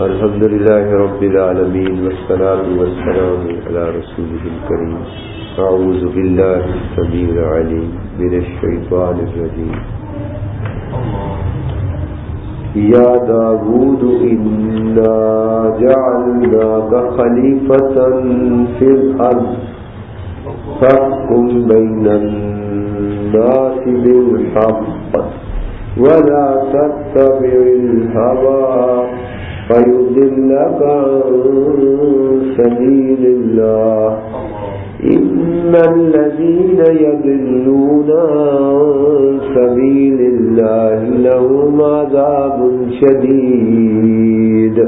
الحمد لله رب العالمين والصلاة والسلام على رسوله الكريم. أعوذ بالله السميع العليم من الشيطان الرجيم. يا داود إنا جعلناك خليفة في الأرض. فاحكم بين الناس بالحق. ولا تتبع الهوى. فيضلك عن سبيل الله. إن الذين يضلون عن سبيل الله لهم عذاب شديد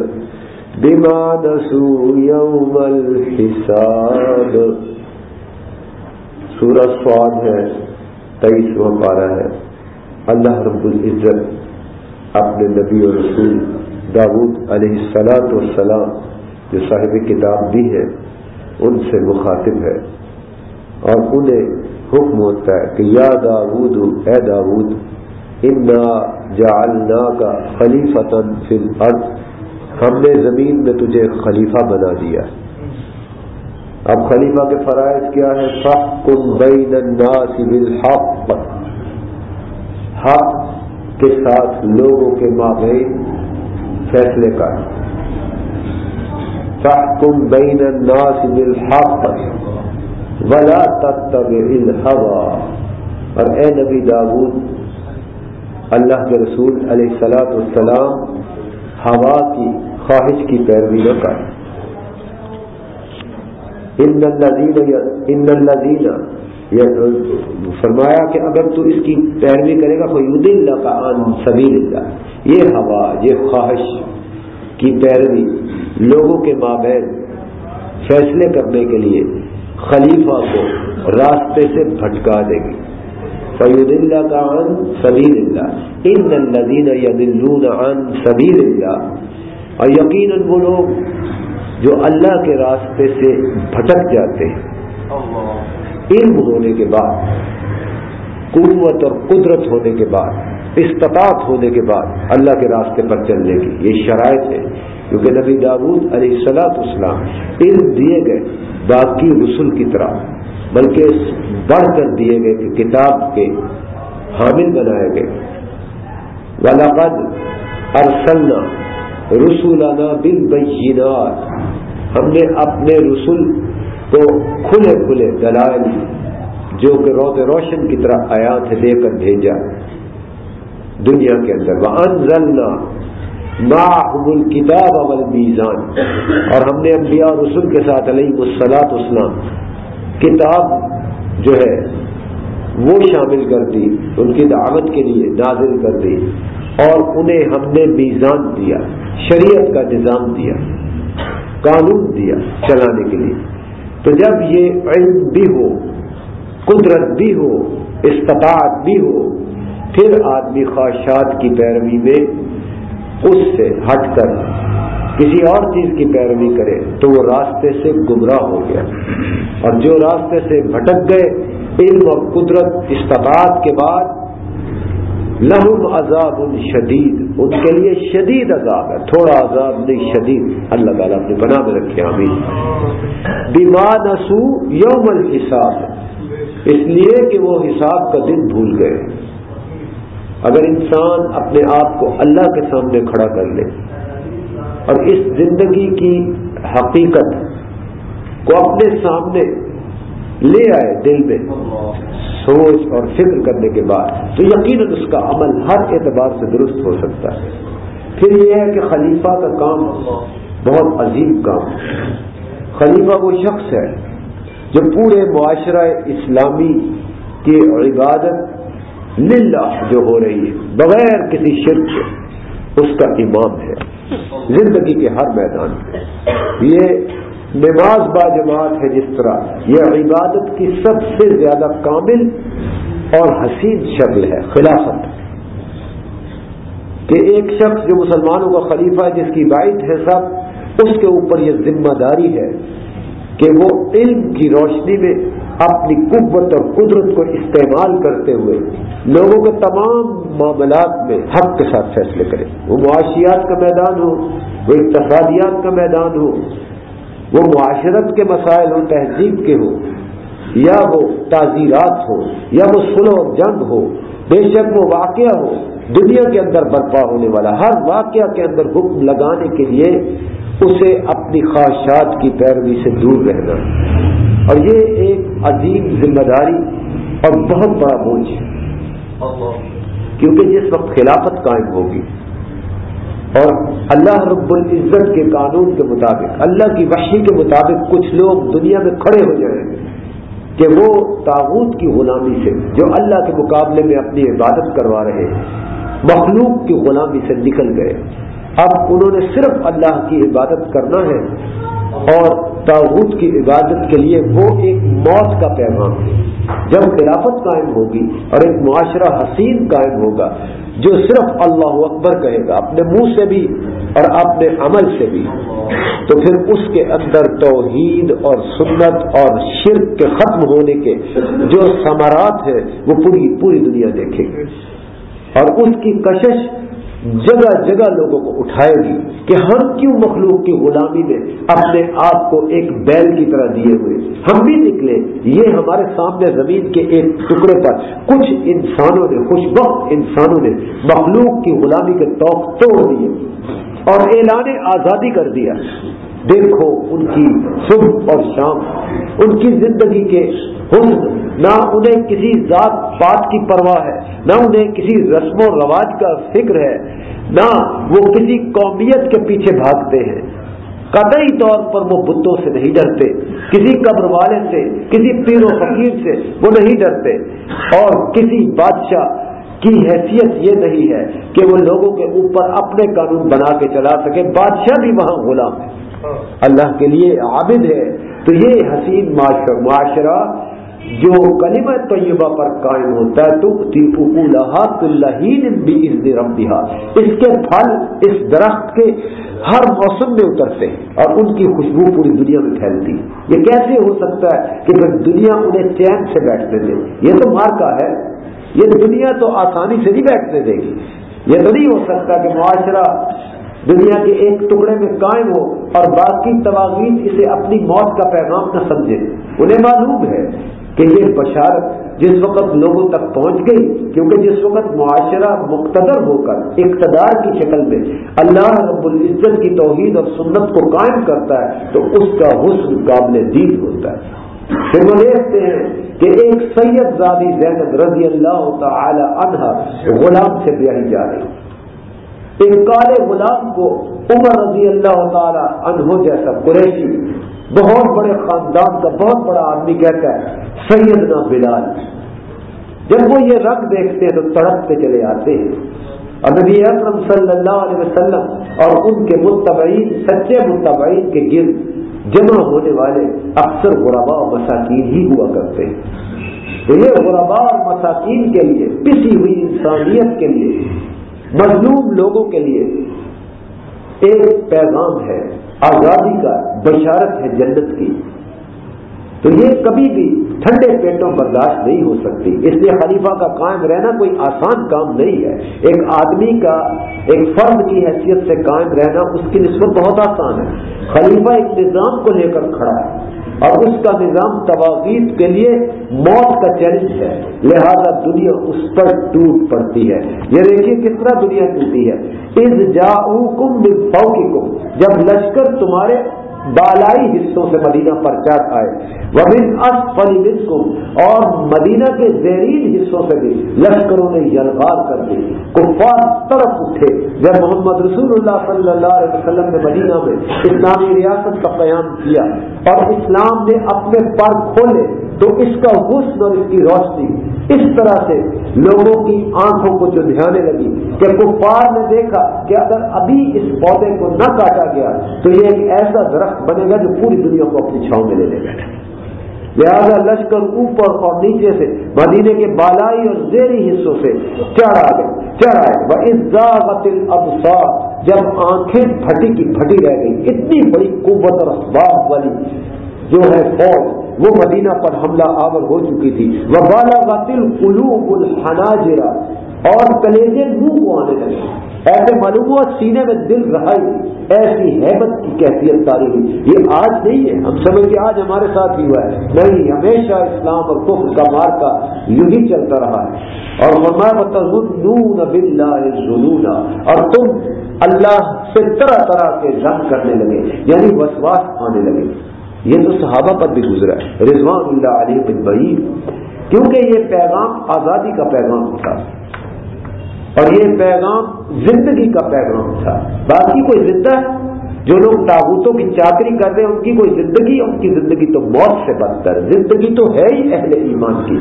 بما نسوا يوم الحساب سورة صاد ہے تیس و پارہ ہے۔ اللہ رب العزت اپنے نبی و رسول داود علیہ السلاط والسلام، جو صاحب کتاب بھی ہے، ان سے مخاطب ہے اور انہیں حکم ہوتا ہے کہ یا داود، اے داود، انا جعلنا کا خلیفتاً فی الارض ہم نے زمین میں تجھے خلیفہ بنا دیا اب خلیفہ کے فرائض کیا ہے؟ فَحْكُمْ بَيْنَ النَّاسِ بِالْحَقِّ، حق کے ساتھ لوگوں کے مابین فیصلے کر فحکم بین الناس بالحق ولا تتبع الهوى۔ اور اے نبی داود اللہ کے رسول علیہ السلاۃ والسلام، ہوا کی خواہش کی پیروی نہ کر ان الذین ان الذین فرمایا کہ اگر تو اس کی پیروی کرے گا خود اللہ کا عن سبیل اللہ یہ ہوا، یہ خواہش کی پیروی لوگوں کے مابین فیصلے کرنے کے لیے خلیفہ کو راستے سے بھٹکا دے گی۔ فعید اللہ کا عن سبیل اللہ ان الدین یدلون عن سبیل اللہ اور یقیناً وہ لوگ جو اللہ کے راستے سے بھٹک جاتے ہیں۔ علم ہونے کے بعد، قوت اور قدرت ہونے کے بعد، استطاعت ہونے کے بعد اللہ کے راستے پر چلنے کی یہ شرائط ہے۔ کیونکہ نبی داود علیہ السلاط اسلام علم دیے گئے باقی رسول کی طرح، بلکہ بڑھ کر دیے گئے کہ کتاب کے حامل بنائے گئے۔ ولاقد ارسلنا رسولانہ بل بینات ہم نے اپنے رسول کو کھلے کھلے دلائل جو کہ روز روشن کی طرح آیات دے کر بھیجا دنیا کے اندر۔ وہ انزلنا نا کتاب اول میزان اور ہم نے انبیاء رسول کے ساتھ علیہ السلاط اسلام کتاب جو ہے وہ شامل کر دی، ان کی دعوت کے لیے نازل کر دی اور انہیں ہم نے میزان دیا، شریعت کا نظام دیا، قانون دیا چلانے کے لیے۔ تو جب یہ علم بھی ہو، قدرت بھی ہو، استطاعت بھی ہو، پھر آدمی خواہشات کی پیروی میں اس سے ہٹ کر کسی اور چیز کی پیروی کرے تو وہ راستے سے گمراہ ہو گیا۔ اور جو راستے سے بھٹک گئے، علم اور قدرت، استطاعت کے بعد لہم عذاب شدید، ان کے لیے شدید عذاب ہے۔ تھوڑا عذاب نہیں، شدید۔ اللہ تعالیٰ اپنے بنا میں رکھے ہمیں بیما نسو یوم الحساب۔ اس لیے کہ وہ حساب کا دن بھول گئے۔ اگر انسان اپنے آپ کو اللہ کے سامنے کھڑا کر لے، اور اس زندگی کی حقیقت کو اپنے سامنے لے آئے دل میں سوچ اور فکر کرنے کے بعد۔ تو یقیناً اس کا عمل ہر اعتبار سے درست ہو سکتا ہے۔ پھر یہ ہے کہ خلیفہ کا کام بہت عظیم کام خلیفہ وہ شخص ہے جو پورے معاشرہ اسلامی کی عبادت للہ جو ہو رہی ہے، بغیر کسی شرک کے اس کا امام ہے۔ زندگی کے ہر میدان میں۔ یہ نماز با جماعت ہے جس طرح یہ عبادت کی سب سے زیادہ کامل اور حسین شکل ہے، خلافت۔ کہ ایک شخص جو مسلمانوں کا خلیفہ ہے، جس کی بائٹ ہے سب، اس کے اوپر یہ ذمہ داری ہے کہ وہ علم کی روشنی میں اپنی قوت اور قدرت کو استعمال کرتے ہوئے لوگوں کے تمام معاملات میں حق کے ساتھ فیصلے کرے۔ وہ معاشیات کا میدان ہو، وہ اقتصادیات کا میدان ہو وہ معاشرت کے مسائل ہو تہذیب کے ہو یا وہ تعزیرات ہو یا وہ سلو جنگ ہو بے شک وہ واقعہ ہو دنیا کے اندر برپا ہونے والا ہر واقعہ کے اندر حکم لگانے کے لیے اسے اپنی خواہشات کی پیروی سے دور رہنا۔ اور یہ ایک عظیم ذمہ داری اور بہت بڑا بوجھ ہے۔ کیونکہ جس وقت خلافت قائم ہوگی اور اللہ رب العزت کے قانون کے مطابق، اللہ کی وحی کے مطابق کچھ لوگ دنیا میں کھڑے ہو جائیں گے کہ وہ تاغوت کی غلامی سے، جو اللہ کے مقابلے میں اپنی عبادت کروا رہے مخلوق کی غلامی سے نکل گئے۔ اب انہوں نے صرف اللہ کی عبادت کرنا ہے۔ اور تاغت کی عبادت کے لیے وہ ایک موت کا پیغام ہے۔ جب خلافت قائم ہوگی اور ایک معاشرہ حسین قائم ہوگا جو صرف اللہ اکبر کہے گا، اپنے منہ سے بھی اور اپنے عمل سے بھی، تو پھر اس کے اندر توحید اور سنت اور شرک کے ختم ہونے کے جو ثمرات ہیں، وہ پوری پوری دنیا دیکھے گی۔ اور اس کی کشش جگہ جگہ لوگوں کو اٹھائے گی کہ ہم کیوں مخلوق کی غلامی میں اپنے آپ کو ایک بیل کی طرح دیے ہوئے ہم بھی نکلے۔ یہ ہمارے سامنے زمین کے ایک ٹکڑے پر کچھ انسانوں نے خوش وقت انسانوں نے مخلوق کی غلامی کے توق توڑ دیے اور اعلان آزادی کر دیا۔ دیکھو ان کی صبح اور شام، ان کی زندگی کے حسن، نہ انہیں کسی ذات پات کی پرواہ ہے، نہ انہیں کسی رسم و رواج کا فکر ہے، نہ وہ کسی قومیت کے پیچھے بھاگتے ہیں۔ قطعی طور پر وہ بتوں سے نہیں ڈرتے، کسی قبر والے سے، کسی پیر و فقیر سے وہ نہیں ڈرتے۔ اور کسی بادشاہ کی حیثیت یہ نہیں ہے کہ وہ لوگوں کے اوپر اپنے قانون بنا کے چلا سکے، بادشاہ بھی وہاں غلام ہے۔ اللہ کے لیے عابد ہے۔ تو یہ حسین معاشرہ جو کلمہ طیبہ پر قائم ہوتا ہے تو اس کے پھل اس درخت کے ہر موسم میں اترتے ہیں اور ان کی خوشبو پوری دنیا میں پھیلتی ہے۔ یہ کیسے ہو سکتا ہے کہ پھر دنیا انہیں چین سے بیٹھنے دے؟ یہ تو مار کا ہے۔ یہ دنیا تو آسانی سے نہیں بیٹھنے دے گی۔ یہ تو نہیں ہو سکتا کہ معاشرہ دنیا کے ایک ٹکڑے میں قائم ہو اور باقی تواغیر اسے اپنی موت کا پیغام نہ سمجھے۔ انہیں معلوم ہے کہ یہ بشارت جس وقت لوگوں تک پہنچ گئی، کیونکہ جس وقت معاشرہ مقتدر ہو کر اقتدار کی شکل میں اللہ رب العزت کی توحید اور سنت کو قائم کرتا ہے، تو اس کا حسن قابل دید ہوتا ہے۔ پھر وہ دیکھتے ہیں کہ ایک سید زادی زینب رضی اللہ تعالی عنہ غلام سے بیاہی جا رہی ایک کالے غلام کو عمر رضی اللہ تعالی عنہ جیسا قریشی، بہت بڑے خاندان کا بہت بڑا آدمی کہتا ہے، سیدنا بلال۔ جب وہ یہ رنگ دیکھتے ہیں تو تڑپتے چلے آتے ہیں۔ اور نبی اکرم صلی اللہ علیہ وسلم اور ان کے متبعین، سچے متبعین کے گرد جمع ہونے والے اکثر غربا اور مساکین ہی ہوا کرتے ہیں۔ تو یہ غربا اور مساکین کے لیے، پسی ہوئی انسانیت کے لیے، مظلوم لوگوں کے لیے ایک پیغام ہے، آزادی کا بشارت ہے جنت کی۔ تو یہ کبھی بھی ٹھنڈے پیٹوں برداشت نہیں ہو سکتی۔ اس لیے خلیفہ کا قائم رہنا کوئی آسان کام نہیں ہے۔ ایک آدمی کا ایک فرد کی حیثیت سے قائم رہنا اس کی نسبت بہت آسان ہے۔ خلیفہ ایک نظام کو لے کر کھڑا ہے اور اس کا نظام تواغیر کے لیے موت کا چیلنج ہے۔ لہذا دنیا اس پر ٹوٹ پڑتی ہے۔ یہ دیکھیے کس طرح دنیا ٹوٹی ہے۔ اس جا کم کم جب لشکر تمہارے بالائی حصوں سے مدینہ پر چڑھ آئے۔ وبن اور مدینہ کے زیرین حصوں سے بھی لشکروں نے یلغار کر دی۔ کفار طرف اٹھے۔ جب محمد رسول اللہ صلی اللہ علیہ وسلم نے مدینہ میں اسلامی ریاست کا قیام کیا اور اسلام نے اپنے پر کھولے تو اس کا حسن اور اس کی روشنی اس طرح سے لوگوں کی آنکھوں کو جو دھیانے لگی کہ کفار نے دیکھا کہ اگر ابھی اس پودے کو نہ کاٹا گیا تو یہ ایک ایسا درخت بنے گا جو پوری دنیا کو اپنی چھاؤں میں لے لے گا لہذا لشکر اوپر اور نیچے سے، مدینے کے بالائی اور زیری حصوں سے چڑھ آ گئے چڑھ آئے وہ جب آنکھیں پھٹی کی پھٹی رہ گئی اتنی بڑی قوت اور اسباب والی جو ہے فوج، وہ مدینہ پر حملہ آور ہو چکی تھی۔ وہ بالا وطل قلوب الحناجرا اور کلیجے منہ کو آنے لگے۔ ایسے معلوم ہوا سینے میں دل رہائی۔ ایسی حیبت کی کیفیت تاریخی۔ یہ آج نہیں ہے۔ ہم سمجھ کے آج ہمارے ساتھ ہی ہوا ہے۔ نہیں، ہمیشہ اسلام اور کفر کا مارکا یوں ہی چلتا رہا ہے۔ اور فرمایا اور تم اللہ سے طرح طرح کے رنگ کرنے لگے یعنی وسواس آنے لگے۔ یہ تو صحابہ پر بھی گزرا ہے۔ رضوان اللہ علی بن بہی کیونکہ یہ پیغام آزادی کا پیغام تھا۔ اور یہ پیغام زندگی کا پیغام تھا۔ باقی کوئی زندہ ہے؟ جو لوگ تابوتوں کی چاکری کر رہے ہیں، ان کی کوئی زندگی؟ ان کی زندگی تو موت سے بدتر زندگی تو ہے ہی اہل ایمان کی۔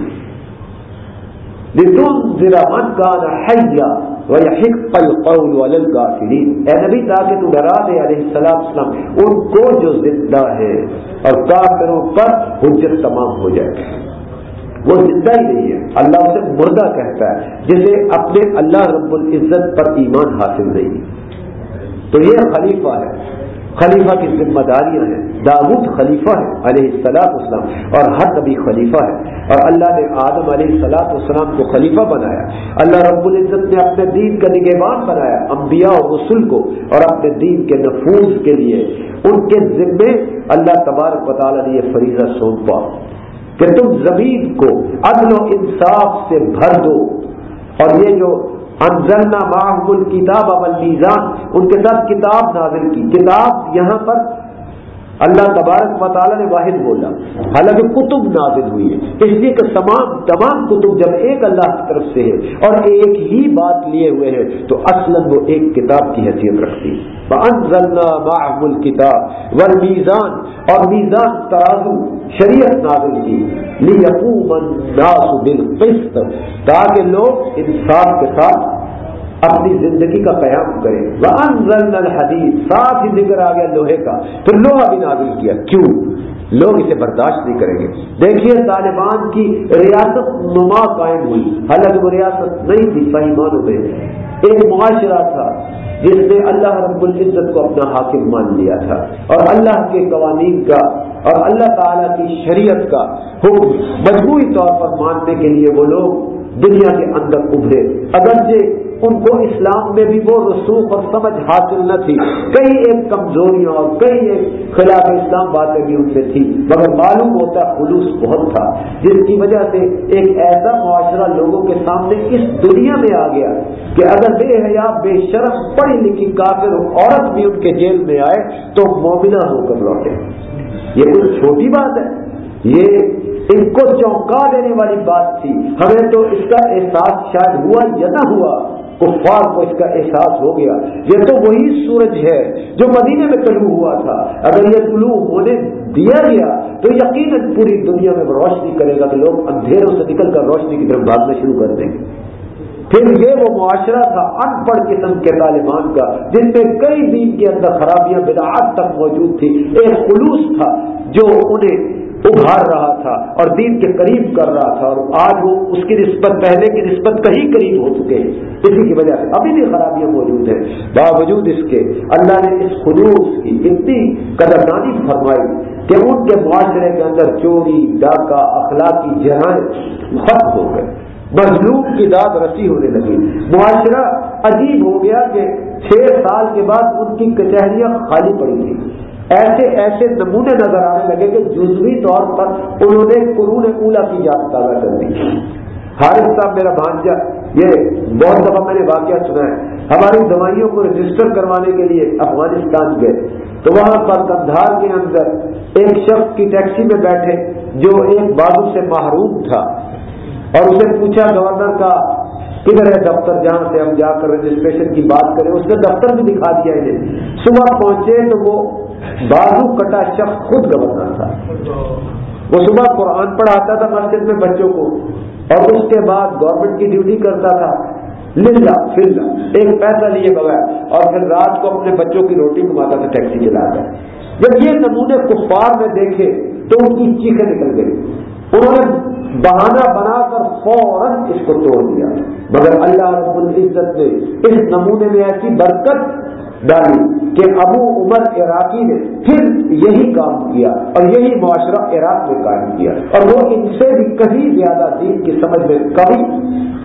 وَيَحِقَّ الْقَوْلُ عَلَى نہ اے نبی، تاکہ تو ڈرا دے علیہ السلام اسلام، ان کو جو زندہ ہے۔ اور کافروں پر حجت تمام ہو جائے۔ وہ زندہ ہی نہیں ہے۔ اللہ اسے مردہ کہتا ہے، جسے اپنے اللہ رب العزت پر ایمان حاصل نہیں۔ تو یہ خلیفہ ہے۔ خلیفہ کی ذمہ داریاں ہیں۔ داود خلیفہ ہے، علیہ السلاط اسلام اور ہر نبی خلیفہ ہے۔ اور اللہ نے آدم علیہ السلاط اسلام کو خلیفہ بنایا۔ اللہ رب العزت نے اپنے دین کا نگہبان بنایا، انبیاء و رسول کو، اور اپنے دین کے نفوذ کے لیے۔ ان کے ذمے اللہ تبارک تعالیٰ نے یہ فریضہ سونپا۔ کہ تم زمین کو عدل و انصاف سے بھر دو۔ اور یہ جو انزلنا معهم الكتاب اب ان کے ساتھ کتاب نازل کی۔ کتاب یہاں پر اللہ تبارک مطالعہ نے واحد بولا۔ حالانکہ کتب نازل ہوئی ہے۔ اس لیے کہ تمام تمام کتب جب ایک اللہ کی طرف سے ہے اور ایک ہی بات لیے ہوئے ہیں، تو اصل وہ ایک کتاب کی حیثیت رکھتی ہے۔ کتاب ور میزان اور میزان ترازو شریعت نازل کی۔ بالقسط تاکہ لوگ انصاف کے ساتھ اپنی زندگی کا قیام کرے۔ وہ انزل الحدیث ساتھ ہی ذکر آ گیا لوہے کا۔ پھر لوہا بھی نازل کیا۔ کیوں؟ لوگ اسے برداشت نہیں کریں گے۔ دیکھیے طالبان کی ریاست نما قائم ہوئی۔ حالانکہ وہ ریاست نہیں تھی، صحیح معنوں میں۔ ایک معاشرہ تھا، جس نے اللہ رب العزت کو اپنا حاکم مان لیا تھا۔ اور اللہ کے قوانین کا اور اللہ تعالی کی شریعت کا حکم مجموعی طور پر ماننے کے لیے وہ لوگ دنیا کے اندر ابھرے۔ اگرچہ ان کو اسلام میں بھی وہ رسوخ اور سمجھ حاصل نہ تھی۔ کئی ایک کمزوریاں اور کئی ایک خلاف اسلام باتیں بھی ان سے تھی مگر معلوم ہوتا خلوص بہت تھا، جس کی وجہ سے ایک ایسا معاشرہ لوگوں کے سامنے اس دنیا میں آ گیا کہ اگر بے حیا، بے شرف پڑھی لکھی کافر عورت بھی ان کے جیل میں آئے تو مومنہ ہو کر لوٹے۔ یہ کوئی چھوٹی بات ہے، یہ ان کو چونکا دینے والی بات تھی۔ ہمیں تو اس کا احساس شاید ہوا یا نہ ہوا۔ کفار کو اس کا احساس ہو گیا۔ یہ تو وہی سورج ہے جو مدینے میں طلوع ہوا تھا۔ اگر یہ طلوع ہونے دیا گیا تو یقیناً پوری دنیا میں روشنی کرے گا کہ لوگ اندھیروں سے نکل کر روشنی کی طرف بھاگنا شروع کر دیں گے۔ پھر یہ وہ معاشرہ تھا ان پڑھ قسم کے طالبان کا، جن میں کئی دین کے اندر خرابیاں، بدعات تک موجود تھی۔ ایک خلوص تھا جو انہیں ابھار رہا تھا اور دین کے قریب کر رہا تھا اور آج وہ اس کی نسبت پہلے کی نسبت کہیں قریب ہو چکے ہیں۔ اسی کی وجہ سے ابھی بھی خرابیاں موجود ہیں۔ باوجود اس کے اللہ نے اس خلوص کی اتنی قدردانی فرمائی کہ ان کے معاشرے کے اندر چوری، ڈاکہ، اخلاقی جرائم ختم ہو گئے مظلوم کی داد رسی ہونے لگی۔ معاشرہ عجیب ہو گیا کہ چھ سال کے بعد ان کی کچہریاں خالی پڑی تھی ایسے ایسے نمونے نظر آنے لگے کہ جزوی طور پر انہوں نے قرون اولا کی یاد تازہ کر دی۔ حارث صاحب، میرا بھانجا، یہ بہت دفعہ میں نے واقعہ سنا ہے۔ ہماری دوائیوں کو رجسٹر کروانے کے لیے افغانستان گئے۔ تو وہاں پر کندھار کے اندر ایک شخص کی ٹیکسی میں بیٹھے جو ایک بازو سے محروم تھا اور اسے پوچھا، گورنر کا کدھر ہے دفتر جہاں سے ہم جا کر رجسٹریشن کی بات کریں، اس نے دفتر بھی دکھا دیا انہیں صبح پہنچے تو وہ بازو کٹا شخص خود گورنر تھا۔ وہ صبح قرآن پڑھاتا تھا مسجد میں بچوں کو۔ اور اس کے بعد گورنمنٹ کی ڈیوٹی کرتا تھا۔ للہ، فلّہ، ایک پیسہ لیے بغیر۔ اور پھر رات کو اپنے بچوں کی روٹی گھماتا تھا، ٹیکسی چلا کر جب یہ نمونے کفار میں دیکھے تو ان کی چیخیں نکل گئی انہوں نے بہانہ بنا کر فوراً اس کو توڑ دیا۔ مگر اللہ رب العزت نے اس نمونے میں ایسی برکت ڈالی کہ ابو عمر عراقی نے پھر یہی کام کیا اور یہی معاشرہ عراق میں قائم کیا۔ اور وہ ان سے بھی کہیں زیادہ دین کی سمجھ میں کبھی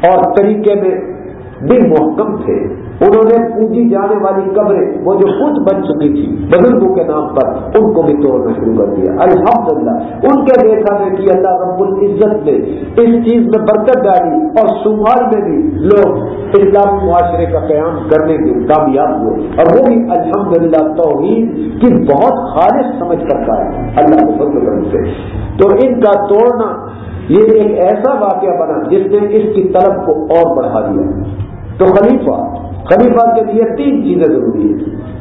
اور طریقے میں بھی محکم تھے۔ انہوں نے پوجی جانے والی قبریں، وہ جو خود بن چکی تھی، بزرگوں کے نام پر، ان کو بھی توڑنا شروع کر دیا۔ الحمدللہ، ان کے دیکھا ہے کہ اللہ رب العزت نے اس چیز میں برکت ڈالی اور شمال میں بھی لوگ اسلامی معاشرے کا قیام کرنے کے کامیاب ہوئے۔ اور وہ بھی الحمدللہ توحید کی بہت خالص سمجھ کرتا ہے اللہ کو فضل کرنے سے۔ تو ان کا توڑنا، یہ ایک ایسا واقعہ بنا جس نے اس کی طلب کو اور بڑھا دیا۔ تو خلیفہ خلیفہ کے لیے تین چیزیں ضروری ہیں۔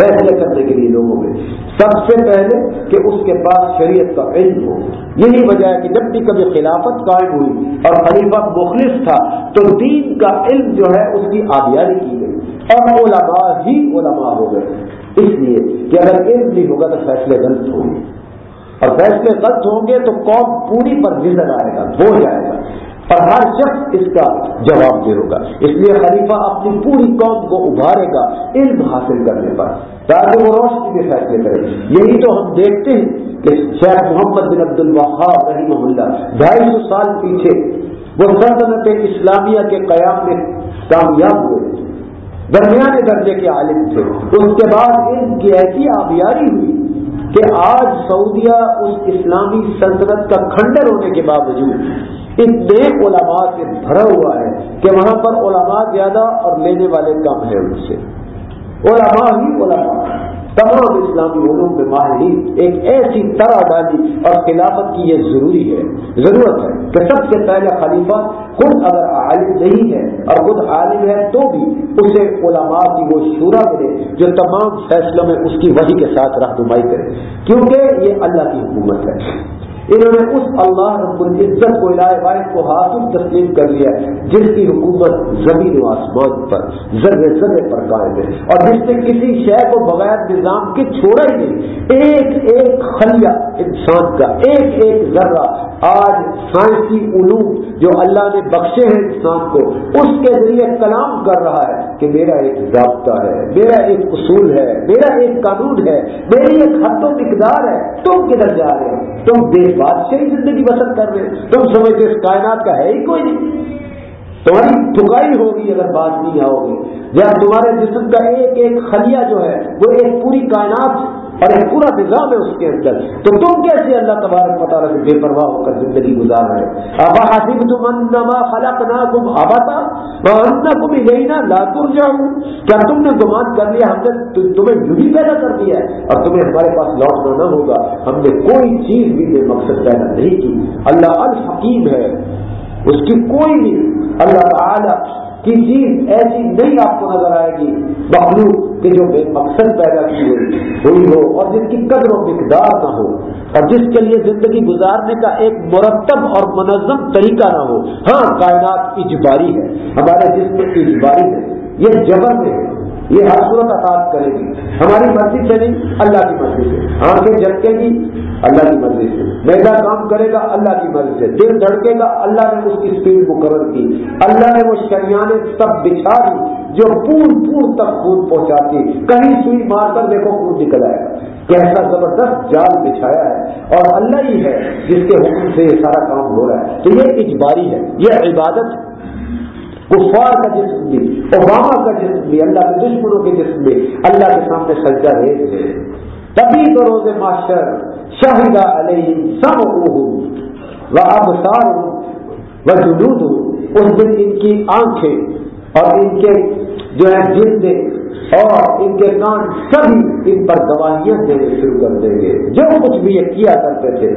فیصلے کرنے کے لیے لوگوں میں۔ سب سے پہلے کہ اس کے پاس شریعت کا علم ہو۔ یہی وجہ ہے کہ جب بھی کبھی خلافت قائم ہوئی اور خلیفہ مخلص تھا، تو دین کا علم جو ہے، اس کی آبیاری کی گئی۔ اور علماء ہی علماء ہو گئے۔ اس لیے کہ اگر علم نہیں ہوگا تو فیصلے غلط ہوں گے۔ اور فیصلے غلط ہوں گے تو قوم پوری پر نظر آئے گا ہو جائے گا۔ اور ہر شخص اس کا جواب دے ہوگا۔ اس لیے خلیفہ اپنی پوری قوم کو ابھارے گا علم حاصل کرنے پر۔ تاکہ وہ روشنی کے فیصلے کرے۔ یہی تو ہم دیکھتے ہیں کہ شیخ محمد بن عبد الوہاب رحمہ اللہ ڈھائی سو سال پیچھے وہ سلطنت اسلامیہ کے قیام میں کامیاب ہوئے۔ درمیانے درجے کے عالم تھے۔ اس کے بعد علم کی ایسی آبیاری ہوئی کہ آج سعودیہ اس اسلامی سلطنت کا کھنڈر ہونے کے باوجود اتنے علماء سے بھرا ہوا ہے کہ وہاں پر علماء زیادہ اور لینے والے کم ہیں ان سے۔ علماء ہی علماء تمام اسلامی علوم میں ماہرین ایک ایسی طرح ڈالی اور خلافت کی یہ ضروری ہے، ضرورت ہے کہ سب سے پہلے خلیفہ خود اگر عالم نہیں ہے اور خود عالم ہے تو بھی اسے علماء کی وہ شورا ملے جو تمام فیصلوں میں اس کی وحی کے ساتھ رہنمائی کرے۔ کیونکہ یہ اللہ کی حکومت ہے۔ انہوں نے اس اللہ رب العزت کو الہ واحد کو حاصل تسلیم کر لیا جس کی حکومت زمین و آسمان پر ذرے ذرے پر قائم ہے۔ اور جس نے کسی شے کو بغیر نظام کے چھوڑا ہی نہیں، ایک ایک خلیہ انسان کا ایک ایک ذرہ آج سائنسی علوم جو اللہ نے بخشے ہیں انسان کو، اس کے ذریعے کلام کر رہا ہے کہ میرا ایک ضابطہ ہے، میرا ایک اصول ہے، میرا ایک قانون ہے، میری ایک حد و مقدار ہے۔ تم کدھر جا رہے ہو؟ تم بے بادشاہی زندگی بسر کر رہے تم سمجھتے اس کائنات کا ہے ہی کوئی نہیں۔ تمہاری ٹھکائی ہوگی اگر بات نہیں آؤگی یا تمہارے جسم کا ایک ایک خلیہ جو ہے، وہ ایک پوری کائنات اور ایک پورا نظام ہے اس کے اندر۔ تو تم کیسے اللہ تبارک مطالعہ سے بے پرواہ ہو کر زندگی گزار رہے ابا حاصل تم انما خلق نہ تم آباتا انا تم یہی نہ لاتور جاؤں کیا تم نے گمان کر لیا؟ ہم نے تمہیں یوں ہی پیدا کر دیا ہے۔ اور تمہیں ہمارے پاس لوٹنا نہ ہوگا۔ ہم نے کوئی چیز بھی بے مقصد پیدا نہیں کی۔ اللہ الحکیم ہے۔ اس کی کوئی بھی اللہ تعالی کی چیز ایسی نہیں آپ کو نظر آئے گی، مخلوق کہ جو بے مقصد پیدا کی ہوئی ہوئی ہو اور جس کی قدر و مقدار نہ ہو، اور جس کے لیے زندگی گزارنے کا ایک مرتب اور منظم طریقہ نہ ہو۔ ہاں کائنات اجباری ہے، ہمارے جسم اجباری ہے، یہ جبر میں ہے۔ یہ ہر صورت اطاعت کرے گی۔ ہماری مرضی سے نہیں، اللہ کی مرضی سے آنکھیں جھٹکے گی، اللہ کی مرضی سے میدا کام کرے گا، اللہ کی مرضی سے دل دھڑکے گا، اللہ نے اس کی اسپیڈ مقرر کی۔ اللہ نے وہ شریانے سب بچھا دی جو پور پور تک خون پہنچاتی۔ کہیں سوئی مار کر دیکھو خون نکل آئے گا۔ کیسا زبردست جال بچھایا ہے۔ اور اللہ ہی ہے جس کے حکم سے یہ سارا کام ہو رہا ہے۔ تو یہ اجباری ہے، یہ عبادت ہے کفار کا جسم بھی اوباما کا جسم بھی، اللہ کے دشمنوں کے جسم بھی، اللہ کے سامنے سجدہ ریز ہے۔ تبھی تو روز معاشر شاہدہ علیہ سب وہ اب سار ہوں وہ جلود اس دن ان کی آنکھیں اور ان کے جو ہے جلدیں اور ان کے کان سبھی ان پر گواہیاں دینے شروع کر دیں گے۔ جو کچھ بھی یہ کیا کرتے تھے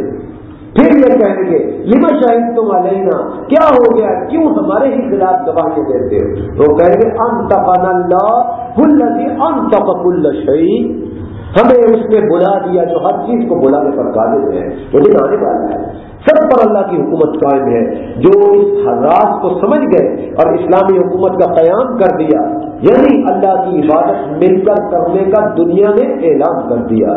پھر یہ کہیں گے لما شاہد تم علینا، کیا ہو گیا؟ کیوں ہمارے ہی خلاف دبانے دیتے ہو؟ وہ کہیں گے ان اللہ کل ان کل شہید ہمیں اس نے بلا دیا جو ہر چیز کو بلانے پر قابل ہے۔ وہ دن آنے والا ہے۔ سب پر اللہ کی حکومت قائم ہے۔ جو اس حراس کو سمجھ گئے اور اسلامی حکومت کا قیام کر دیا یعنی اللہ کی عبادت مل کر کرنے کا دنیا نے اعلان کر دیا۔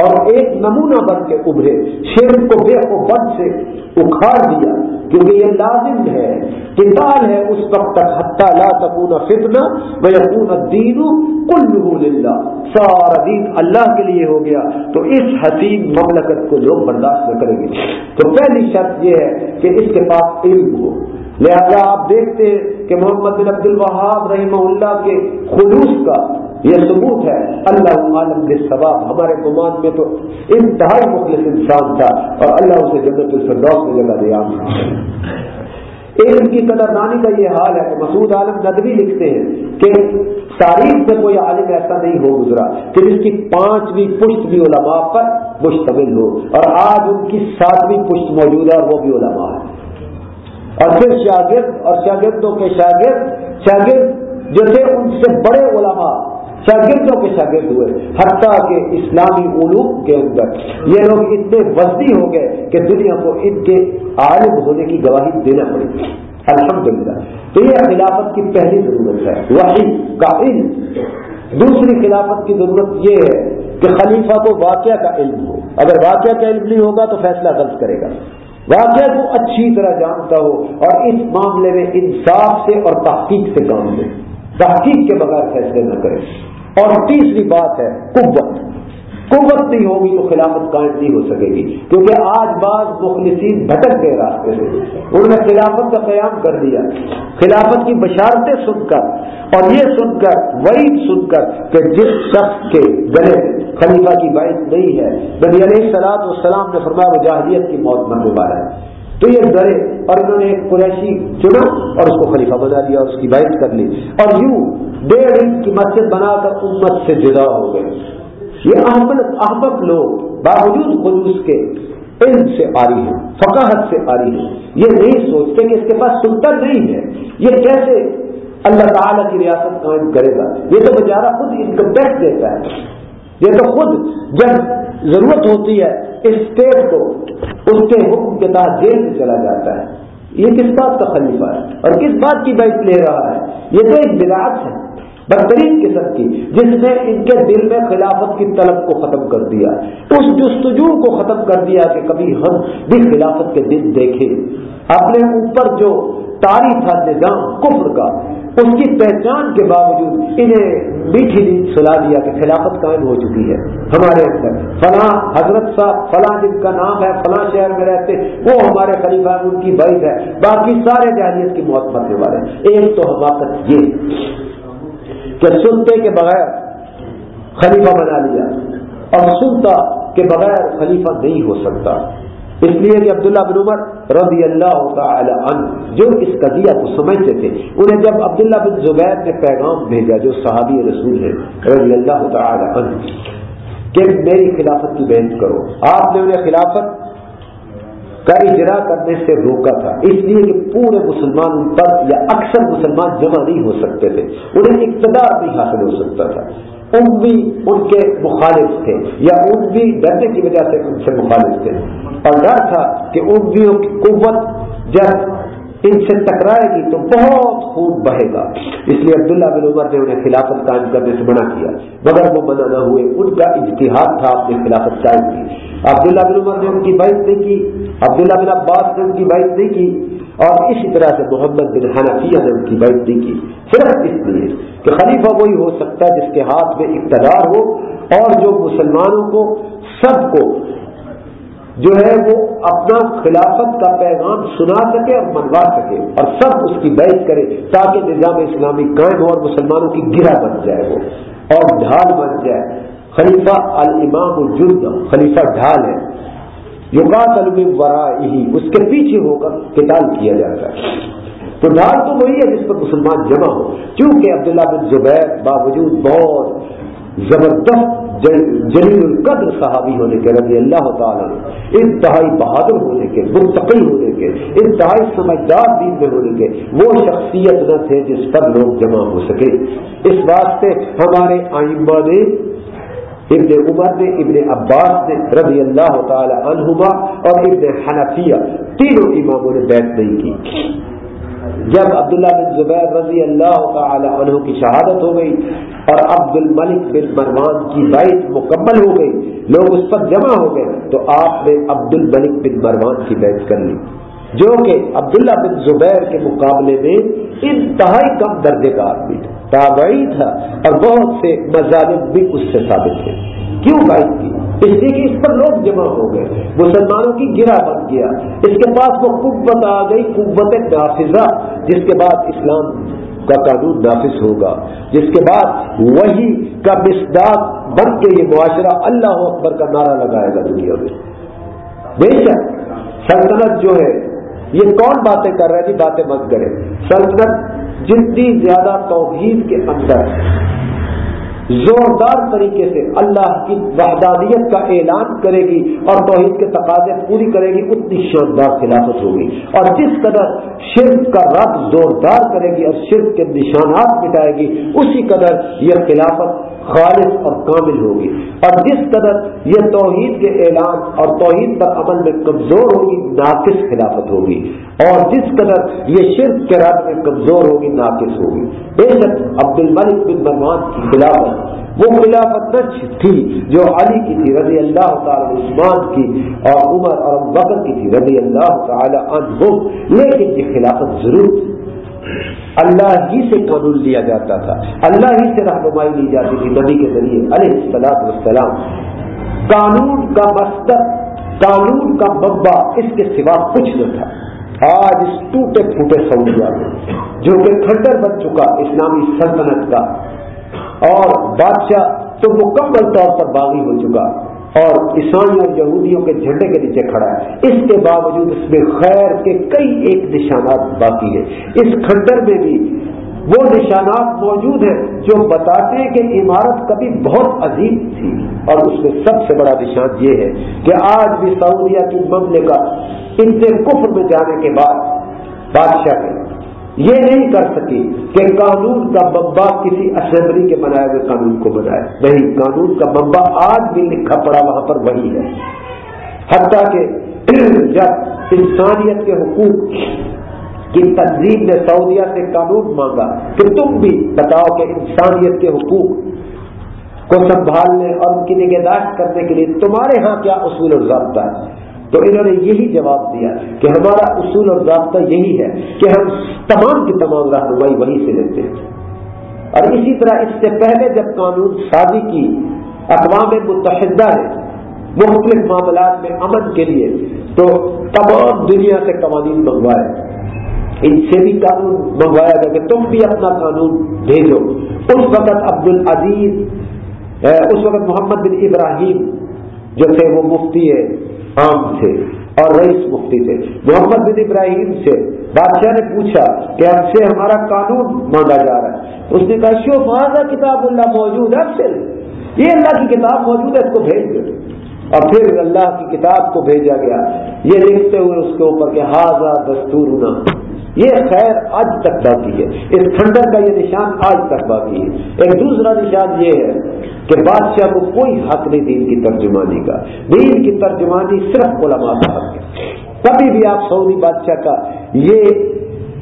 اور ایک نمونہ بن کے ابھرے شیر کو بے و بد سے اکھاڑ دیا، کیونکہ یہ لازم ہے کتاب ہے اس وقت تک حتہ لا تکون فتنا میں یقون دین کل سارا دین اللہ کے لیے ہو گیا، تو اس حسین مملکت کو لوگ برداشت نہ کریں گے۔ تو پہلی شرط یہ ہے کہ اس کے پاس علم ہو۔ لہذا آپ دیکھتے ہیں کہ محمد بن عبد الوہاب رحمہ اللہ کے خلوص کا یہ ثبوت ہے، اللہ عالم کے ثواب، ہمارے گمان میں تو انتہائی مخلص انسان تھا اور اللہ اسے جنت الفردوس میں جگہ دیا علم کی قدر دانی کا یہ حال ہے کہ مسعود عالم ندوی لکھتے ہیں کہ تاریخ سے کوئی عالم ایسا نہیں ہو گزرا کہ جس کی پانچویں پشت بھی علماء پر مشتمل ہو اور آج ان کی ساتویں پشت موجود ہے اور وہ بھی علماء ہے اور پھر شاگرد اور شاگردوں کے شاگرد شاگرد جو تھے ان سے بڑے علماء، شاگردوں کے شاگرد ہوئے، حتیٰ کہ اسلامی علوم کے اندر۔ یہ لوگ اتنے وزدی ہو گئے کہ دنیا کو ان کے عالم ہونے کی گواہی دینا پڑے۔ الحمد تو یہ خلافت کی پہلی ضرورت ہے وہی کا علم دوسری خلافت کی ضرورت یہ ہے کہ خلیفہ کو واقعہ کا علم ہو۔ اگر واقعہ کا علم نہیں ہوگا تو فیصلہ غلط کرے گا۔ واقعہ کو اچھی طرح جانتا ہو اور اس معاملے میں انصاف سے اور تحقیق سے کام لے۔ تحقیق کے بغیر فیصلے نہ کرے۔ اور تیسری بات ہے قوت۔ قوت نہیں ہوگی تو خلافت قائم نہیں ہو سکے گی۔ کیونکہ آج بعض مخلصین بھٹک گئے راستے سے۔ انہوں نے خلافت کا قیام کر دیا۔ خلافت کی بشارتیں سن کر اور یہ سن کر وہی سن کر کہ جس شخص کے گلے خلیفہ کی باعث نہیں ہے۔ نبی علیہ سلاد والسلام نے فرمایا وہ جاہلیت کی موت مرنے والا ہے تو یہ ڈرے اور انہوں نے ایک قریشی چنا اور اس کو خلیفہ بنا دیا اور اس کی باعث کر لی۔ اور یوں ڈیڑھ انچ کی مسجد بنا کر امت سے جدا ہو گئے۔ یہ احمد احمد لوگ باوجود خلوص کے علم سے آ رہی ہے فقاحت سے آ رہی ہے یہ نہیں سوچتے کہ اس کے پاس سلطن نہیں ہے۔ یہ کیسے اللہ تعالی کی ریاست قائم کرے گا؟ یہ تو بیچارہ خود انکم ٹیکس دیتا ہے۔ یہ تو خود جب ضرورت ہوتی ہے اسٹیٹ کو، اس کے حکم کے تحت جیل سے چلا جاتا ہے۔ یہ کس بات کا خلیفہ ہے؟ اور کس بات کی بیٹھ لے رہا ہے؟ یہ تو ایک براج ہے، بدترین قسم کی، جس نے ان کے دل میں خلافت کی طلب کو ختم کر دیا، اس جستجو کو ختم کر دیا کہ کبھی ہم بھی خلافت کے دن دیکھیں۔ اپنے اوپر جو تاری تھا نظام، کفر کا اس کی پہچان کے باوجود انہیں میٹھی نیند سلا دیا کہ خلافت قائم ہو چکی ہے ہمارے اندر۔ فلاں حضرت صاحب فلاں جن کا نام ہے، فلاں شہر میں رہتے، وہ ہمارے خلیفہ ان کی بائک ہے۔ باقی سارے جہریت کی موت مرنے والے ایک تو حماقت یہ کہ سنتے کے بغیر خلیفہ بنا لیا اور سنتا کے بغیر خلیفہ نہیں ہو سکتا۔ اس لیے کہ عبداللہ بن عمر رضی اللہ تعالی عنہ جو اس قضیہ کو سمجھتے تھے، انہیں جب عبداللہ بن زبیر نے پیغام بھیجا جو صحابی رسول ہے رضی اللہ تعالی عنہ، کہ میری خلافت کی بحث کرو۔ آپ نے انہیں خلافت کا اجرا کرنے سے روکا تھا۔ اس لیے کہ پورے مسلمان پر یا اکثر مسلمان جمع نہیں ہو سکتے تھے۔ انہیں اقتدار نہیں حاصل ہو سکتا تھا۔ ان بھی ان کے مخالف تھے، یا ان بھی ڈرنے کی وجہ سے ان سے مخالف تھے۔ اور ڈر تھا کہ ان بھی کی قوت جب ان سے ٹکرائے گی تو بہت خوب بہے گا۔ اس لیے عبداللہ بن عمر نے انہیں خلافت قائم کرنے سے منع کیا۔ مگر وہ منع نہ ہوئے، ان کا اجتہاد تھا اپنی خلافت قائم کی۔ عبداللہ بن عمر نے ان کی بحث نہیں کی، عبداللہ بن عباس نے ان کی بحث نہیں کی۔ اور اسی طرح سے محمد بن حنفیہ نے ان کی بحث کی صرف اس لیے کہ خلیفہ وہی ہو سکتا ہے جس کے ہاتھ میں اقتدار ہو اور جو مسلمانوں کو سب کو جو ہے وہ اپنا خلافت کا پیغام سنا سکے اور منوا سکے اور سب اس کی بحث کرے تاکہ نظام اسلامی قائم ہو اور مسلمانوں کی گرا بن جائے وہ اور ڈھال بن جائے۔ خلیفہ الامام الجد خلیفہ ڈھال ہے۔ یوگات علم ورا اس کے پیچھے ہو کر کتاب کیا جاتا ہے تو ڈھال تو وہی ہے جس پر مسلمان جمع ہو۔ کیونکہ عبداللہ بن زبیر باوجود بہت زبردست جلیل القدر صحابی ہونے کے رضی اللہ تعالیٰ انتہائی بہادر ہونے کے منتقل ہونے کے، انتہائی سمجھدار دین میں ہونے کے، وہ شخصیت نہ تھے جس پر لوگ جمع ہو سکے۔ اس واسطے ہمارے آئمہ نے ابن عمر نے ابن عباس نے رضی اللہ تعالی عنہما اور ابن حنفیہ تینوں اماموں نے بیت نہیں کی۔ جب عبداللہ بن زبیر رضی اللہ تعالی عنہ کی شہادت ہو گئی اور عبد الملک بن مروان کی بیت مکمل ہو گئی، لوگ اس پر جمع ہو گئے، تو آپ نے عبد الملک بن مروان کی بیت کر لی۔ جو کہ عبداللہ بن زبیر کے مقابلے میں انتہائی کم درجے کا آدمی تھا، تابعی تھا اور بہت سے مظالم بھی اس سے ثابت تھے۔ کیوں بیت کی؟ اس لیے کہ اس پر لوگ جمع ہو گئے۔ مسلمانوں کی گرا بن گیا۔ اس کے پاس وہ قوت آ گئی، قوت نافذہ، جس کے بعد اسلام کا قانون نافذ ہوگا۔ جس کے بعد وہی کا مصداق بن کے یہ معاشرہ اللہ اکبر کا نعرہ لگائے گا دنیا میں۔ بے شک سلطنت جو ہے یہ کون باتیں کر رہے تھے جی؟ باتیں مت کرے سلطنت جتنی زیادہ توحید کے اندر زوردار طریقے سے اللہ کی وحدانیت کا اعلان کرے گی اور توحید کے تقاضے پوری کرے گی، اتنی شاندار خلافت ہوگی۔ اور جس قدر شرک کا رد زوردار کرے گی اور شرک کے نشانات مٹائے گی، اسی قدر یہ خلافت خالص اور کامل ہوگی۔ اور جس قدر یہ توحید کے اعلان اور توحید پر عمل میں کمزور ہوگی، ناقص خلافت ہوگی۔ اور جس قدر یہ شرک کے رد میں کمزور ہوگی، ناقص ہوگی۔ بے شک عبد الملک بن برمان کی خلافت وہ خلافت نچ تھی جو علی کی تھی، رضی اللہ تعالی عثمان کی اور عمر اور بکر کی تھی، رضی اللہ تعالی عنہ۔ لیکن یہ خلافت ضرور تھی۔ اللہ ہی سے قانون لیا جاتا تھا۔ اللہ ہی سے رہنمائی لی جاتی تھی نبی کے ذریعے، علیہ السلام والسلام۔ قانون کا مستر، قانون کا ببا اس کے سوا کچھ نہ تھا۔ آج اس ٹوٹے پھوٹے سعودیہ جو کہ کھنڈر بن چکا، اسلامی سلطنت کا اور بادشاہ تو مکمل طور پر باغی ہو چکا اور عیسائیوں اور یہودیوں کے جھنڈے کے نیچے کھڑا ہے۔ اس کے باوجود اس میں خیر کے کئی ایک نشانات باقی ہیں۔ اس کھنڈر میں بھی وہ نشانات موجود ہیں جو بتاتے ہیں کہ عمارت کبھی بہت عظیم تھی۔ اور اس میں سب سے بڑا نشان یہ ہے کہ آج بھی سعودیہ کی کا ان سے کفر میں جانے کے بعد بادشاہ کے یہ نہیں کر سکی کہ قانون کا ممبا کسی اسمبلی کے بنائے ہوئے قانون کو بنائے۔ نہیں، قانون کا ممبا آج بھی لکھا پڑا وہاں پر وہی ہے۔ حتیٰ کہ جب انسانیت کے حقوق کی تنظیم نے سعودیہ سے قانون مانگا کہ تم بھی بتاؤ کہ انسانیت کے حقوق کو سنبھالنے اور ان کی نگہداشت کرنے کے لیے تمہارے ہاں کیا اصول و ضابطہ ہے؟ تو انہوں نے یہی جواب دیا کہ ہمارا اصول اور ضابطہ یہی ہے کہ ہم تمام کی تمام رہنمائی وہیں سے لیتے ہیں۔ اور اسی طرح اس سے پہلے جب قانون سازی کی اقوام متحدہ نے مختلف معاملات میں امن کے لیے تو تمام دنیا سے قوانین منگوائے۔ ان سے بھی قانون منگوایا گیا کہ تم بھی اپنا قانون بھیجو۔ اس وقت عبد العزیز اس وقت محمد بن ابراہیم جو تھے وہ مفتی ہے عام تھے اور رئیس مفتی تھے۔ محمد بن ابراہیم سے بادشاہ نے پوچھا کہ ہم سے ہمارا قانون مانگا جا رہا ہے۔ اس نے کہا شو مہاجا کتاب اللہ موجود ہے افسل یہ اللہ کی کتاب موجود ہے، اس کو بھیج دو۔ اور پھر اللہ کی کتاب کو بھیجا گیا۔ یہ لکھتے ہوئے اس کے اوپر کہ حاضر دستور یہ خیر آج تک باقی ہے۔ اس کھنڈر کا یہ نشان آج تک باقی ہے۔ ایک دوسرا نشان یہ ہے کہ بادشاہ کو کوئی حق نہیں دین کی ترجمانی کا۔ دین کی ترجمانی صرف علماء کا حق ہے۔ کبھی بھی آپ سعودی بادشاہ کا یہ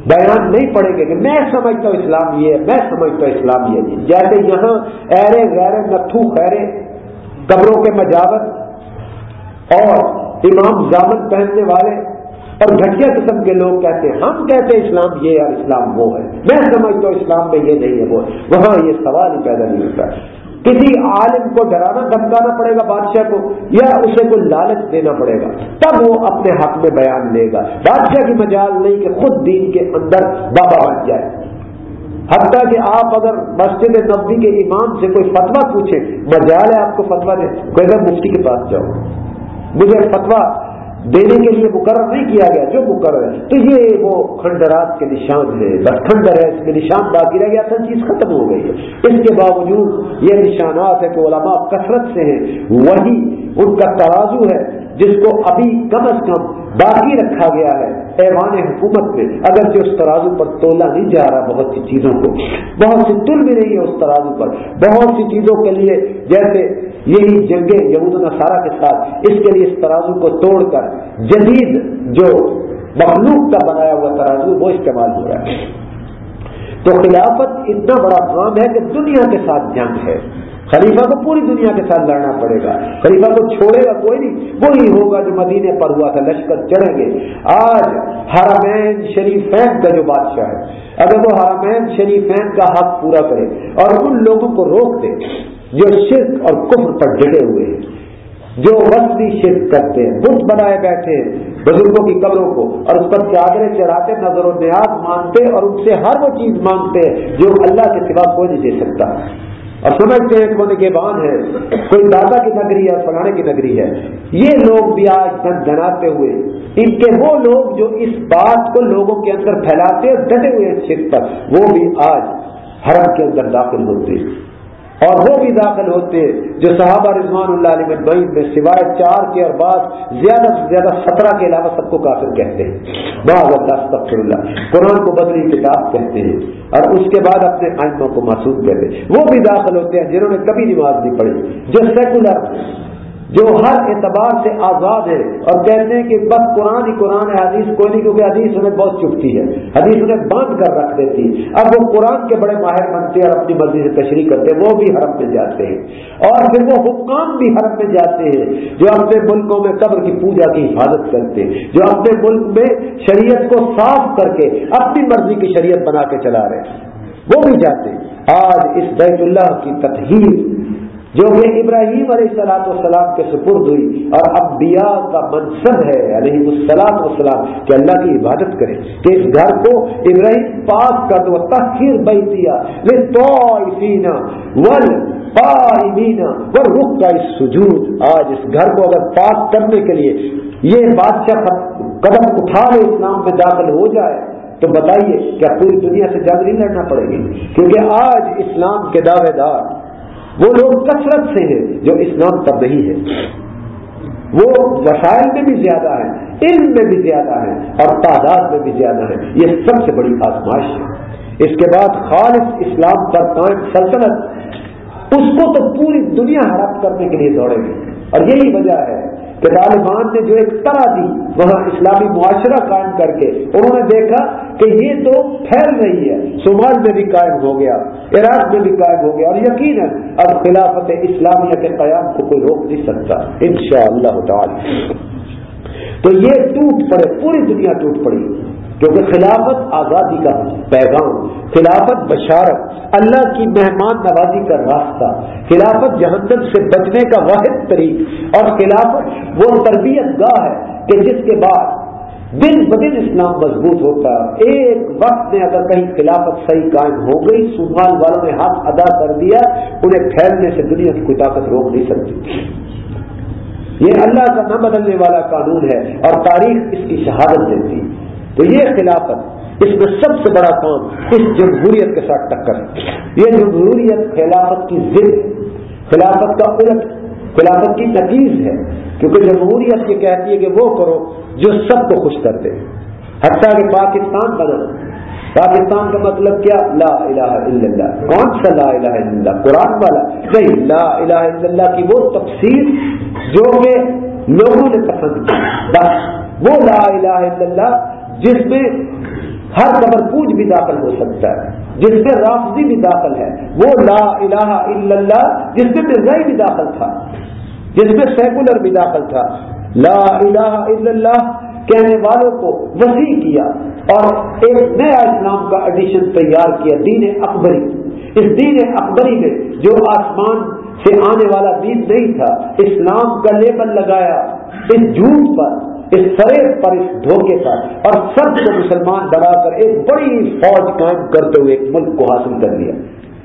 بیان نہیں پڑیں گے کہ میں سمجھتا ہوں اسلام یہ ہے، میں سمجھتا ہوں اسلام یہ ہے۔ جیسے یہاں ایرے غیر نتھو خیرے، قبروں کے مجاوت اور امام زامن پہننے والے اور گھٹیا قسم کے لوگ کہتے ہیں، ہم کہتے ہیں اسلام یہ اور اسلام وہ ہے۔ میں سمجھتا ہوں اسلام میں یہ نہیں ہے، وہ وہاں یہ سوال ہی پیدا نہیں ہوتا۔ کسی عالم کو ڈرانا، دھمکانا پڑے گا بادشاہ کو، یا اسے کوئی لالچ دینا پڑے گا، تب وہ اپنے حق میں بیان لے گا۔ بادشاہ کی مجال نہیں کہ خود دین کے اندر بابا بن جائے۔ حتیٰ کہ آپ اگر مسجد نبی کے امام سے کوئی فتوا پوچھیں، مجال ہے آپ کو فتوا دے، کوئی اگر مفتی کے پاس جاؤ۔ مجھے فتوا دینے کے لیے مقرر نہیں کیا گیا، جو مقرر ہے۔ تو یہ وہ کھنڈرات کے نشان ہے بس کھنڈر ہے، اس میں نشان باقی رہ گیا، اصل چیز ختم ہو گئی۔ ہے اس کے باوجود یہ نشانات ہے کہ علماء کثرت سے ہیں، وہی ان کا ترازو ہے۔ جس کو ابھی کم از کم باقی رکھا گیا ہے ایوان حکومت میں اگر جو اس ترازو پر تولا نہیں جا رہا بہت سی چیزوں کو۔ بہت سی تل بھی نہیں ہے اس ترازو پر۔ بہت سی چیزوں کے لیے جیسے یہی جنگیں یہود نصارہ کے ساتھ، اس کے لیے اس ترازو کو توڑ کر جدید جو مخلوق کا بنایا ہوا ترازو، وہ استعمال ہو رہا ہے۔ تو خلافت اتنا بڑا کام ہے کہ دنیا کے ساتھ جنگ ہے۔ خلیفہ کو پوری دنیا کے ساتھ لڑنا پڑے گا۔ خلیفہ کو چھوڑے گا کوئی نہیں۔ وہی ہوگا جو مدینے پر ہوا تھا، لشکر چڑھیں گے۔ آج حرمین شریفین کا جو بادشاہ ہے، اگر وہ حرمین شریفین کا حق پورا کرے اور ان لوگوں کو روک دے، جو شرک اور کفر پر ڈٹے ہوئے ہیں، جو وسطی شرک کرتے ہیں، بت بنائے بیٹھے ہیں بزرگوں کی قبروں کو اور اس پر چادریں چڑھاتے، نظر و نیاز مانتے اور ان سے ہر وہ چیز مانگتے ہیں جو اللہ کے سوا کوئی نہیں دے سکتا۔ اور سمجھتے ہیں کہ کے نگہبان ہے، کوئی دادا کی نگری ہے فلانے کی نگری ہے۔ یہ لوگ بھی آج دن جناتے ہوئے، ان کے وہ لوگ جو اس بات کو لوگوں کے اندر پھیلاتے ڈٹے ہوئے شرک پر، وہ بھی آج حرم کے اندر داخل ہوتے۔ ہیں اور وہ بھی داخل ہوتے جو صحابہ رضوان اللہ علیہ مجمعین میں سوائے چار کے اور بعض زیادہ سے زیادہ سترہ کے علاوہ سب کو کافر کہتے ہیں۔ بعض اللہ اللہ، قرآن کو بدلی کتاب کہتے ہیں اور اس کے بعد اپنے آئندوں کو معصوم کہتے ہیں۔ وہ بھی داخل ہوتے ہیں جنہوں نے کبھی نماز نہیں پڑھی، جو سیکولر جو ہر اعتبار سے آزاد ہے اور کہتے ہیں کہ بس قرآن ہی قرآن ہے، حدیث کوئی نہیں کیونکہ حدیث انہیں بہت چپتی ہے۔ حدیث انہیں باندھ کر رکھ دیتی اب وہ قرآن کے بڑے ماہر بنتے اور اپنی مرضی سے تشریح کرتے وہ بھی حرم میں جاتے ہیں۔ اور پھر وہ حکام بھی حرم میں جاتے ہیں، جو اپنے ملکوں میں قبر کی پوجا کی حفاظت کرتے جو اپنے ملک میں شریعت کو صاف کر کے اپنی مرضی کی شریعت بنا کے چلا رہے وہ بھی جاتے آج اس بیت اللہ کی تطہیر جو کہ ابراہیم علیہ السلاط والسلام کے سپرد ہوئی اور انبیاء کا منصب ہے علیہ السلاط والسلام کہ اللہ کی عبادت کرے کہ اس گھر کو ابراہیم پاک کر دو تخیر بہ دیا ول رخ کا اس سجود آج اس گھر کو اگر پاک کرنے کے لیے یہ بادشاہ قدم اٹھا لے، اسلام میں داخل ہو جائے، تو بتائیے کیا پوری دنیا سے جنگ نہیں لڑنا پڑے گی؟ کیونکہ آج اسلام کے دعوے دار وہ لوگ کثرت سے ہیں جو اسلام پر نہیں ہے۔ وہ وسائل میں بھی زیادہ ہیں، علم میں بھی زیادہ ہیں اور تعداد میں بھی زیادہ ہیں۔ یہ سب سے بڑی آزمائش ہے۔ اس کے بعد خالص اسلام پر قائم سلطنت، اس کو تو پوری دنیا ہڑپ کرنے کے لیے دوڑے گی۔ اور یہی وجہ ہے کہ طالبان نے جو ایک طرح دی، وہاں اسلامی معاشرہ قائم کر کے، انہوں نے دیکھا کہ یہ تو پھیل رہی ہے، صومال میں بھی قائم ہو گیا۔ عراق میں بھی قائم ہو گیا اور یقیناً اب خلافت اسلامیہ کے قیام کو کوئی روک نہیں سکتا۔ ان شاء اللہ تعالی۔ تو یہ ٹوٹ پڑے، پوری دنیا ٹوٹ پڑی۔ کیونکہ خلافت آزادی کا پیغام، خلافت بشارت، اللہ کی مہمان نوازی کا راستہ، خلافت جہنم سے بچنے کا واحد طریق، اور خلافت وہ تربیت گاہ ہے کہ جس کے بعد دن بدن اسلام مضبوط ہوتا ایک وقت میں اگر کہیں خلافت صحیح قائم ہو گئی سنبھال والوں نے ہاتھ ادا کر دیا، انہیں پھیلنے سے دنیا کی کوئی طاقت روک نہیں سکتی۔ یہ اللہ کا نہ بدلنے والا قانون ہے اور تاریخ اس کی شہادت دیتی۔ تو یہ خلافت اس میں سب سے بڑا کام اس جمہوریت کے ساتھ ٹکر ہے۔ یہ جمہوریت خلافت کی ضد، خلافت کا الٹ، خلافت کی نتیز ہے۔ کیونکہ جمہوریت یہ کہتی ہے کہ وہ کرو جو سب کو خوش کر دے حتیٰ کہ پاکستان بنا پاکستان کا مطلب کیا؟ لا الہ الا اللہ۔ کون سا لا الہ الا اللہ؟ قرآن والا۔ نہیں، لا الہ الا اللہ کی وہ تفسیر جو کہ لوگوں نے پسند کی۔ بس وہ لا الہ الا اللہ جس میں ہر قبر پوج بھی داخل ہو سکتا ہے۔ جس میں رافضی بھی داخل ہے۔ وہ لا الہ الا اللہ جس میں مرزائی بھی داخل تھا۔ جس میں سیکولر بھی داخل تھا۔ لا الہ الا اللہ کہنے والوں کو وسیع کیا اور ایک نیا اسلام کا ایڈیشن تیار کیا دین اکبری۔ اس دین اکبری میں جو آسمان سے آنے والا دین نہیں تھا، اسلام کا لیبل لگایا اس جھوٹ پر، اس فریب پر، اس دھوکے پر۔ اور سب کو مسلمان بنا کر ایک بڑی فوج قائم کرتے ہوئے ایک ملک کو حاصل کر لیا۔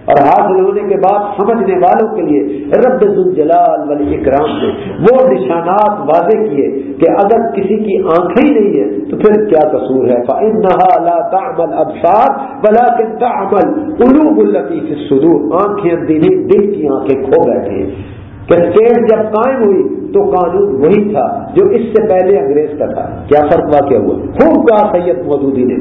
اور حاصل ہونے کے بعد سمجھنے والوں کے لیے رب الجلال والی اکرام نے وہ نشانات واضح کیے کہ اگر کسی کی آنکھیں نہیں ہے تو پھر کیا قصور ہے؟ تعمل ابسار بلا کے تعمل الوب الطیف سدور آنکھیں دلی دل کی آنکھیں کھو بیٹھے کہ اسٹیٹ جب قائم ہوئی تو قانون وہی تھا جو اس سے پہلے انگریز کا تھا۔ کیا فرق واقع ہوا؟ خوب کہا سید مودودی نے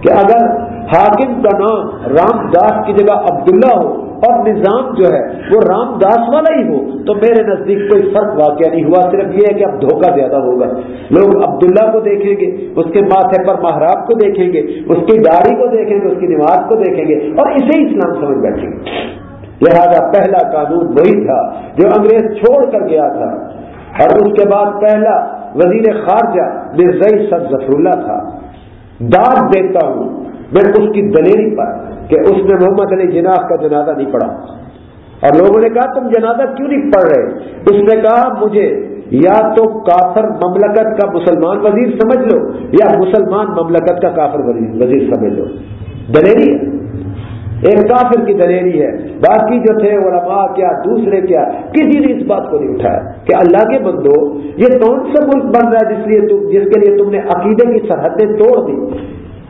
کہ اگر حاکم کا نام رام داس کی جگہ عبداللہ ہو اور نظام جو ہے وہ رام داس والا ہی ہو، تو میرے نزدیک کوئی فرق واقعہ نہیں ہوا۔ صرف یہ ہے کہ اب دھوکہ زیادہ ہوگا۔ لوگ عبداللہ کو دیکھیں گے، اس کے ماتھے پر محراب کو دیکھیں گے، اس کی داڑھی کو دیکھیں گے، اس کی نماز کو دیکھیں گے اور اسے اسلام سمجھ بیٹھیں گے۔ لہذا پہلا قانون وہی تھا جو انگریز چھوڑ کر گیا تھا۔ اور اس کے بعد پہلا وزیر خارجہ مرزئی سد ظفر اللہ تھا۔ داد دیتا ہوں، میں اس کی دلیری پر کہ اس نے محمد علی جناح کا جنازہ نہیں پڑھا۔ اور لوگوں نے کہا، تم جنازہ کیوں نہیں پڑھ رہے؟ اس نے کہا، مجھے یا تو کافر مملکت کا مسلمان وزیر سمجھ لو، یا مسلمان مملکت کا کافر وزیر سمجھ لو۔ دلیری ہے۔ ایک کافر کی دلیری ہے، باقی جو تھے علماء کیا، دوسرے کیا، کسی نے اس بات کو نہیں اٹھایا کہ اللہ کے بندو، یہ کون سا ملک بن رہا ہے جس لیے تم جس کے لیے تم نے عقیدے کی سرحدیں توڑ دی؟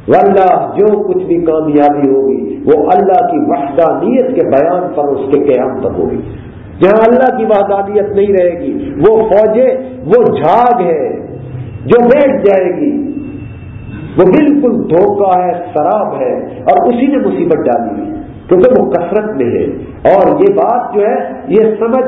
واللہ جو کچھ بھی کامیابی ہوگی، وہ اللہ کی وحدانیت کے بیان پر اس کے قیام تک ہوگی۔ جہاں اللہ کی وحدانیت نہیں رہے گی، وہ فوجیں، وہ جھاگ ہے جو بیٹھ جائے گی۔ وہ بالکل دھوکہ ہے، شراب ہے اور اسی نے مصیبت ڈالی ہوئی کیونکہ وہ کثرت میں ہے۔ اور یہ بات جو ہے، یہ سمجھ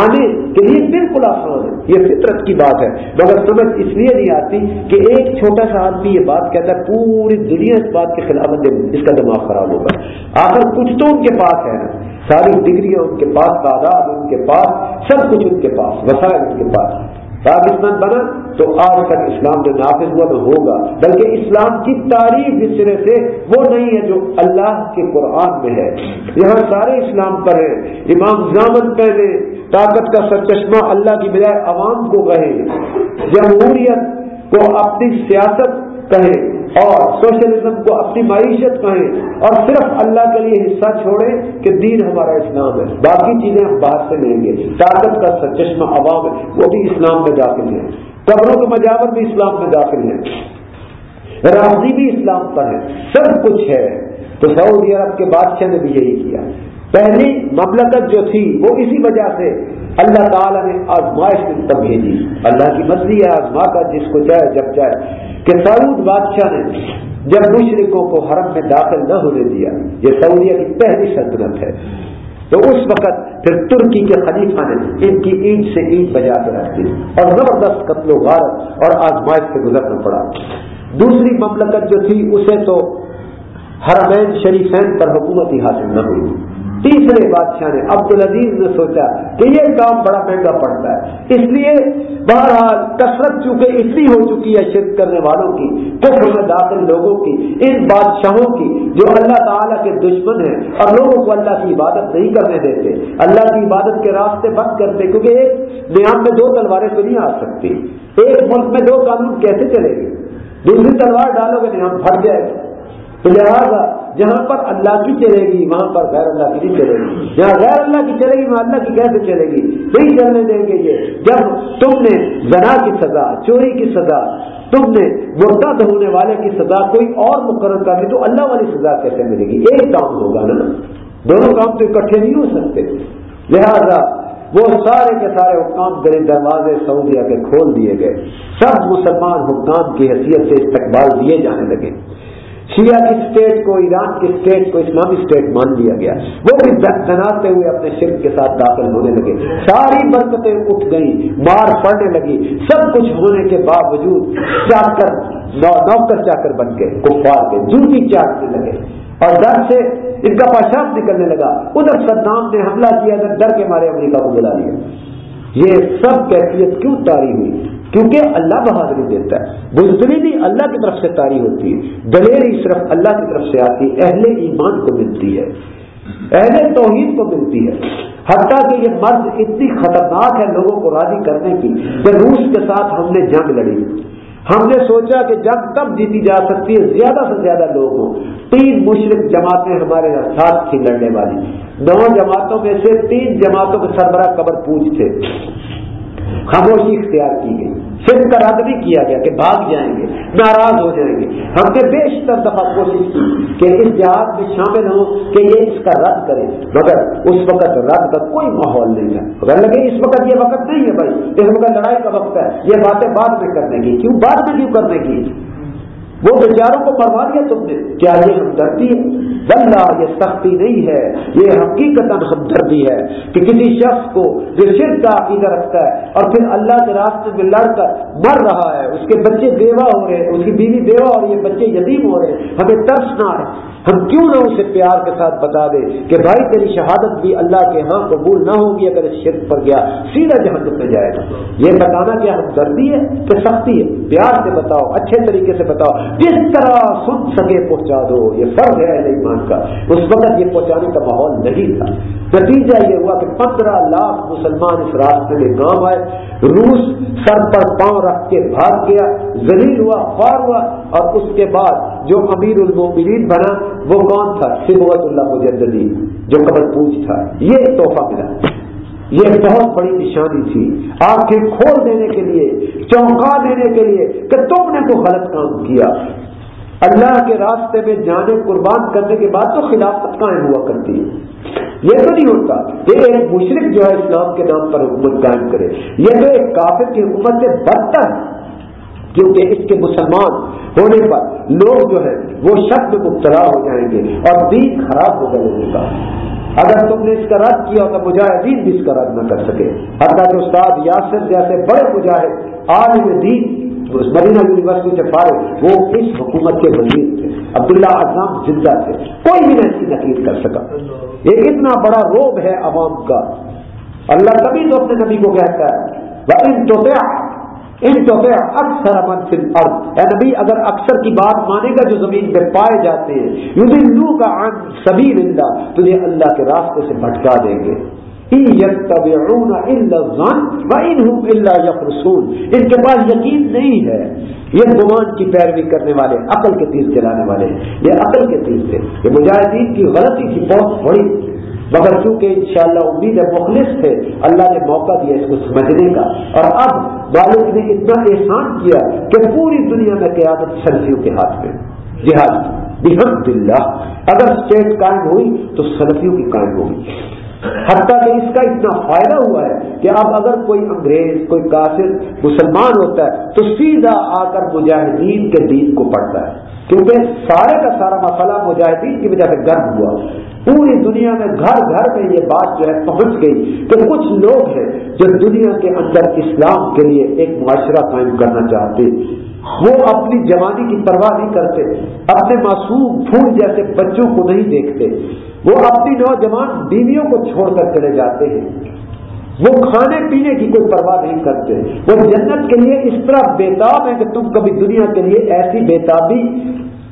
آنے کے لیے بالکل آسان ہے۔ یہ فطرت کی بات ہے۔ مگر سمجھ اس لیے نہیں آتی کہ ایک چھوٹا سا آدمی یہ بات کہتا ہے، پوری دنیا اس بات کے خلاف اس کا دماغ خراب ہوگا۔ آخر کچھ تو ان کے پاس ہے۔ نا ساری ڈگریاں ان کے پاس، تعداد ان کے پاس، سب کچھ ان کے پاس، وسائل ان کے پاس۔ پاکستان بنا تو آج تک اسلام جو نافذ ہوا تو ہوگا۔ بلکہ اسلام کی تعریف اس طرح سے وہ نہیں ہے جو اللہ کے قرآن میں ہے۔ یہاں سارے اسلام پر ہیں۔ امام زامن پہلے طاقت کا سرچشمہ اللہ کی بجائے عوام کو کہے۔ جمہوریت کو اپنی سیاست کہے۔ اور سوشلزم کو اپنی معیشت کہیں اور صرف اللہ کے لیے حصہ چھوڑے کہ دین ہمارا اسلام ہے۔ باقی چیزیں ہم باہر سے لیں گے۔ طاقت کا سچشمہ عوام ہے، وہ بھی اسلام میں داخل ہے۔ قبروں کے مجاور بھی اسلام میں داخل ہے راضی بھی اسلام پر ہے۔ سب کچھ ہے۔ تو سعودی عرب کے بادشاہ نے بھی یہی کیا۔ پہلی مملکت جو تھی وہ اسی وجہ سے اللہ تعالیٰ نے آزمائش تب بھیجی۔ اللہ کی مرضی ہے، آزما کا جس کو چاہے جب چاہے۔ کہ سعود بادشاہ نے جب مشرقوں کو حرم میں داخل نہ ہونے دیا، یہ سعودیہ کی پہلی سلطنت ہے۔ تو اس وقت پھر ترکی کے خلیفہ نے ان کی اینٹ سے اینٹ بجا کے رکھ دی اور زبردست قتل و غارت اور آزمائش سے گزرنا پڑا۔ دوسری مملکت جو تھی، اسے تو حرمین شریفین پر حکومت ہی حاصل نہ ہوئی۔ تیسرے بادشاہ نے عبد العزیز نے سوچا کہ یہ کام بڑا مہنگا پڑتا ہے۔ اس لیے بہرحال کثرت چونکہ اتنی ہو چکی ہے شرک کرنے والوں کی، کفر میں داخل لوگوں کی، ان بادشاہوں کی جو اللہ تعالیٰ کے دشمن ہیں اور لوگوں کو اللہ کی عبادت نہیں کرنے دیتے، اللہ کی عبادت کے راستے بند کرتے، کیونکہ ایک نیام میں دو تلواریں تو نہیں آ سکتی۔ ایک ملک میں دو قانون کیسے چلے گی؟ دوسری تلوار ڈالو گے نیام پھٹ جائے گا تو لہٰذا جہاں پر اللہ کی چلے گی، وہاں پر غیر اللہ کی نہیں چلے گی۔ جہاں غیر اللہ کی چلے گی، وہاں اللہ کی کیسے چلے گی؟ نہیں چلنے دیں گے یہ جب تم نے زنا کی سزا، چوری کی سزا، تم نے مرتد ہونے والے کی سزا کوئی اور مقرر کر لی تو اللہ والی سزا کیسے ملے گی؟ ایک کام ہوگا نا۔ دونوں کام تو اکٹھے نہیں ہو سکتے۔ لہذا وہ سارے کے سارے حکام گرے دروازے سعودیہ کے کھول دیے گئے۔ سب مسلمان حکام کی حیثیت سے استقبال دیے جانے لگے۔ شیعہ کی اسٹیٹ کو، ایران کی اسٹیٹ کو، اسلامی اسٹیٹ مان لیا گیا۔ وہ بھی جناتے ہوئے اپنے شرک کے ساتھ داخل ہونے لگے۔ ساری برکتیں اٹھ گئی مار پڑنے لگی۔ سب کچھ ہونے کے باوجود چاکر نوکر چاکر بن کے کفار کے جوتی چاٹنے لگے۔ اور ڈر سے ان کا پیشاب نکلنے لگا۔ ادھر صدام نے حملہ کیا ڈر کے مارے امریکہ کو بلا لیا۔ یہ سب کیفیت کیوں تاری ہوئی؟ کیونکہ اللہ بہادری دیتا ہے۔ بزدلی بھی اللہ کی طرف سے تاری ہوتی ہے۔ دلیری صرف اللہ کی طرف سے آتی اہل ایمان کو ملتی ہے۔ اہل توحید کو ملتی ہے۔ حتیٰ کہ یہ مرض اتنی خطرناک ہے لوگوں کو راضی کرنے کی کہ روس کے ساتھ ہم نے جنگ لڑی۔ ہم نے سوچا کہ جنگ کب جیتی جا سکتی ہے؟ زیادہ سے زیادہ لوگ ہوں۔ تین مشرق جماعتیں ہمارے ساتھ تھی لڑنے والی۔ نو جماعتوں میں سے تین جماعتوں کے سربراہ قبر پوچھ تھے۔ خاموشی اختیار کی گئی۔ صرف کا رد بھی کیا گیا کہ بھاگ جائیں گے، ناراض ہو جائیں گے۔ ہم نے بیشتر دفعہ کوشش کی کہ اس جہاد میں شامل ہوں کہ یہ اس کا رد کرے مگر اس وقت رد کا کوئی ماحول نہیں تھا۔ اگر لگے، اس وقت یہ وقت نہیں ہے بھائی اس وقت لڑائی کا وقت ہے، یہ باتیں بعد میں کرنے کی کیوں؟ بعد میں کیوں کرنے کی وہ بیچاروں کو مروا دیا تم نے۔ کیا یہ ہمدردی ہے؟ بندہ یہ سختی نہیں ہے۔ یہ حقیقت ہمدردی ہے کہ کسی شخص کو جو شرک کا عقیدہ رکھتا ہے اور پھر اللہ کے راستے میں لڑ کر مر رہا ہے۔ اس کے بچے بیوہ ہو رہے ہیں، اس کی بیوی بیوہ ہو رہی ہے بچے یتیم ہو رہے ہیں۔ ہمیں ترس نہ آئے۔ ہم کیوں نہ اسے پیار کے ساتھ بتا دیں کہ بھائی تیری شہادت بھی اللہ کے ہاں قبول نہ ہوگی اگر اس شرک پر گیا، سیدھا جہنم میں جائے گا۔ یہ بتانا کیا ہمدردی ہے کہ سختی ہے؟ پیار سے بتاؤ، اچھے طریقے سے بتاؤ۔ جس طرح سن سکے پہنچا دو، یہ فرض ہے ایمان کا۔ اس وقت یہ پہنچانے کا ماحول نہیں تھا۔ نتیجہ یہ ہوا کہ پندرہ لاکھ مسلمان اس راستے میں گاؤں آئے۔ روس سر پر پاؤں رکھ کے بھاگ گیا۔ زلیل ہوا، خوار ہوا۔ اور اس کے بعد جو امیر المومنین بنا، وہ کون تھا؟ سبوت اللہ مجددی جو قبر پوچھ تھا۔ یہ تحفہ ملا۔ یہ بہت بڑی نشانی تھی۔ آنکھیں کھول دینے کے لیے، چونکا دینے کے لیے کہ تم نے تو غلط کام کیا۔ اللہ کے راستے میں جانے، قربان کرنے کے بعد تو خلافت قائم ہوا کرتی۔ ہے یہ تو نہیں ہوتا کہ ایک مشرق جو ہے اسلام کے نام پر حکومت قائم کرے۔ یہ تو ایک کافر کی حکومت سے بدتر کیونکہ اس کے مسلمان ہونے پر لوگ جو ہے وہ شک میں مبتلا ہو جائیں گے اور دین خراب ہو گئے کا اگر تم نے اس کا رد کیا تو مجاہدین بھی اس کا رد نہ کر سکے۔ حتیٰ کہ استاد یاسر جیسے بڑے مجاہد آج میں دین مدینہ یونیورسٹی سے فارغ، وہ اس حکومت کے وزیر تھے۔ عبداللہ اعظم زندہ تھے۔ کوئی بھی ایسی نقید کر سکا۔ یہ اتنا بڑا روب ہے عوام کا۔ اللہ کبھی تو اپنے نبی کو کہتا ہے ان تو ان اکثر امن فل اے نبی، اگر اکثر کی بات مانے گا جو زمین پہ پائے جاتے ہیں یوں لو کا ان سبھی زندہ تجھے اللہ کے راستے سے بھٹکا دیں گے۔ ان کے پاس یقین نہیں ہے۔ یہ گمان کی پیروی کرنے والے، عقل کے تیز چلانے والے یہ عقل کے تیز تھے۔ یہ مجاہدین کی غلطی تھی، بہت بڑی۔ مگر چونکہ انشاءاللہ امید ہے مخلص تھے، اللہ نے موقع دیا اس کو سمجھنے کا۔ اور اب والد نے اتنا احسان کیا کہ پوری دنیا میں قیادت سلفیوں کے ہاتھ میں۔ جہاد بحمد اللہ، اگر اسٹیٹ قائم ہوئی تو سلفیوں کی قائم ہوگی۔ حتیٰ کہ اس کا اتنا فائدہ ہوا ہے کہ اب اگر کوئی انگریز، کوئی کافر، مسلمان ہوتا ہے تو سیدھا آ کر مجاہدین کے دین کو پڑھتا ہے۔ کیونکہ سارے کا سارا مسئلہ مجاہدین کی وجہ سے گرم ہوا۔ پوری دنیا میں گھر گھر میں یہ بات جو ہے پہنچ گئی کہ کچھ لوگ ہیں جو دنیا کے اندر اسلام کے لیے ایک معاشرہ قائم کرنا چاہتے۔ وہ اپنی جوانی کی پرواہ نہیں کرتے، اپنے معصوم پھول جیسے بچوں کو نہیں دیکھتے۔ وہ اپنی نوجوان بیویوں کو چھوڑ کر چلے جاتے ہیں۔ وہ کھانے پینے کی کوئی پرواہ نہیں کرتے۔ وہ جنت کے لیے اس طرح بےتاب ہے کہ تم کبھی دنیا کے لیے ایسی بےتابی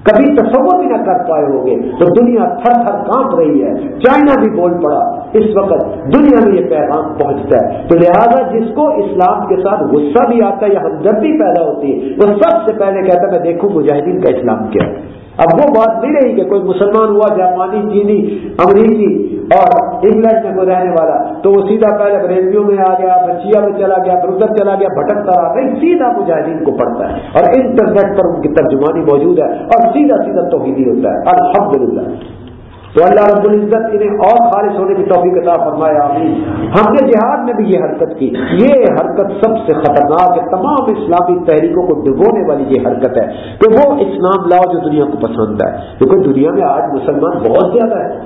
کبھی تصور بھی نہ کر پائے ہوگے۔ تو دنیا تھر تھر کانپ رہی ہے۔ چائنا بھی بول پڑا۔ اس وقت دنیا میں یہ پیغام پہنچتا ہے۔ تو لہذا جس کو اسلام کے ساتھ غصہ بھی آتا ہے یا ہمدردی پیدا ہوتی ہے، وہ سب سے پہلے کہتا ہے، میں دیکھوں مجاہدین کا اسلام کیا ہے۔ اب وہ بات نہیں رہی کہ کوئی مسلمان ہوا، جاپانی، چینی، امریکی اور انگلینڈ میں کوئی رہنے والا، تو وہ سیدھا پہلے ریلویوں میں آ گیا بچیا میں چلا گیا، پھر ادھر چلا گیا بھٹکتا رہا نہیں سیدھا مجاہدین کو پڑھتا ہے اور انٹرنیٹ پر ان کی ترجمانی موجود ہے اور سیدھا سیدھا توحیدی ہوتا ہے۔ الحمدللہ۔ تو اللہ رب العزت انہیں اور خالص ہونے کی توفیق عطا فرمایا آمین۔ ہم نے جہاد میں بھی یہ حرکت کی۔ یہ حرکت سب سے خطرناک ہے۔ تمام اسلامی تحریکوں کو ڈبونے والی یہ حرکت ہے کہ وہ اسلام لاؤ جو دنیا کو پسند ہے۔ کیونکہ دنیا میں آج مسلمان بہت زیادہ ہے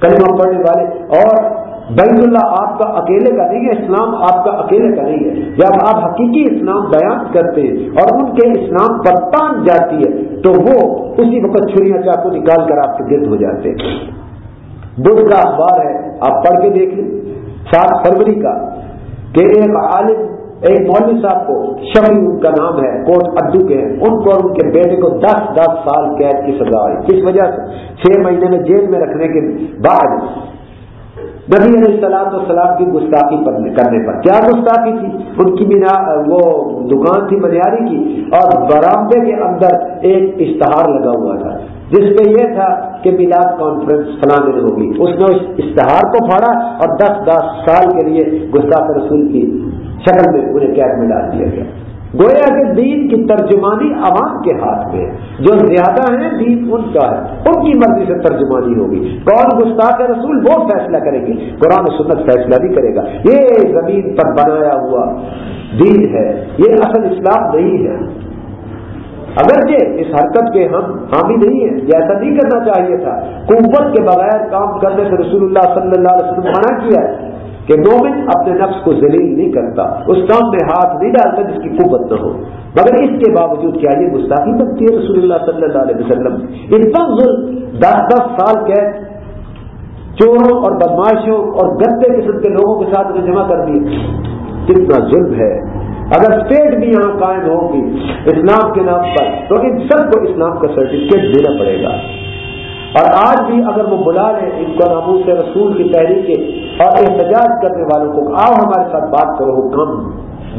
کلمہ پڑھنے والے اور بیت اللہ آپ کا اکیلے کا نہیں ہے، اسلام آپ کا اکیلے کا نہیں ہے۔ جب آپ حقیقی اسلام بیان کرتے ہیں اور ان کے اسلام پر تان جاتی ہے، تو وہ اسی وقت چھریاں چاقو نکال کر آپ کے گرد ہو جاتے ہیں۔ بدھ کا اخبار ہے، آپ پڑھ کے دیکھ لیں۔ سات فروری کا کہ ایک عالم، ایک مولوی صاحب کو شبی ان کا نام ہے، کوٹ ادو کے۔ ہیں ان کو اور ان کے بیٹے کو دس دس سال قید کی سزا آئی۔ کس وجہ سے؟ چھ مہینے میں جیل میں رکھنے کے بعد نبی علیہ السلام سلام کی گستاخی کرنے پر۔ کیا گستاخی تھی؟ ان کی بنا وہ دکان تھی منیاری کی اور برامدے کے اندر ایک اشتہار لگا ہوا تھا، جس پہ یہ تھا کہ میلاد کانفرنس فلاں دن ہوگی۔ اس نے اس اشتہار کو پھاڑا اور دس دس سال کے لیے گستاخ رسول کی شکل میں انہیں قید میں ڈال دیا گیا۔ گویا کہ دین کی ترجمانی عوام کے ہاتھ میں جو زیادہ ہیں، دین ان کا ہے۔ ان کی مرضی سے ترجمانی ہوگی۔ کون گستاخ رسول؟ وہ فیصلہ کرے گی۔ قرآن سنت فیصلہ نہیں کرے گا۔ یہ زمین پر بنایا ہوا دین ہے۔ یہ اصل اسلام نہیں ہے۔ اگرچہ اس حرکت کے ہم حامی نہیں ہیں، یہ ایسا نہیں کرنا چاہیے تھا۔ قوت کے بغیر کام کرنے سے رسول اللہ صلی اللہ علیہ وسلم منع کیا ہے۔ کہ مومن اپنے نفس کو ذلیل نہیں کرتا، اس کام میں ہاتھ نہیں ڈالتا جس کی قوت نہ ہو۔ مگر اس کے باوجود کیا یہ گستاخی بنتی ہے رسول اللہ صلی اللہ علیہ وسلم؟ اتنا ظلم دس دس سال کے چوروں اور بدماشوں اور گندے قسم کے لوگوں کے ساتھ جمع کر دیے کتنا ظلم ہے۔ اگر اسٹیٹ بھی یہاں قائم ہوگی اسلام کے نام پر، تو ان سب کو اسلام کا سرٹیفکیٹ دینا پڑے گا۔ اور آج بھی اگر وہ بلا لیں ان کو ناموس رسول کی تحریک اور احتجاج کرنے والوں کو آؤ ہمارے ساتھ بات کرو کم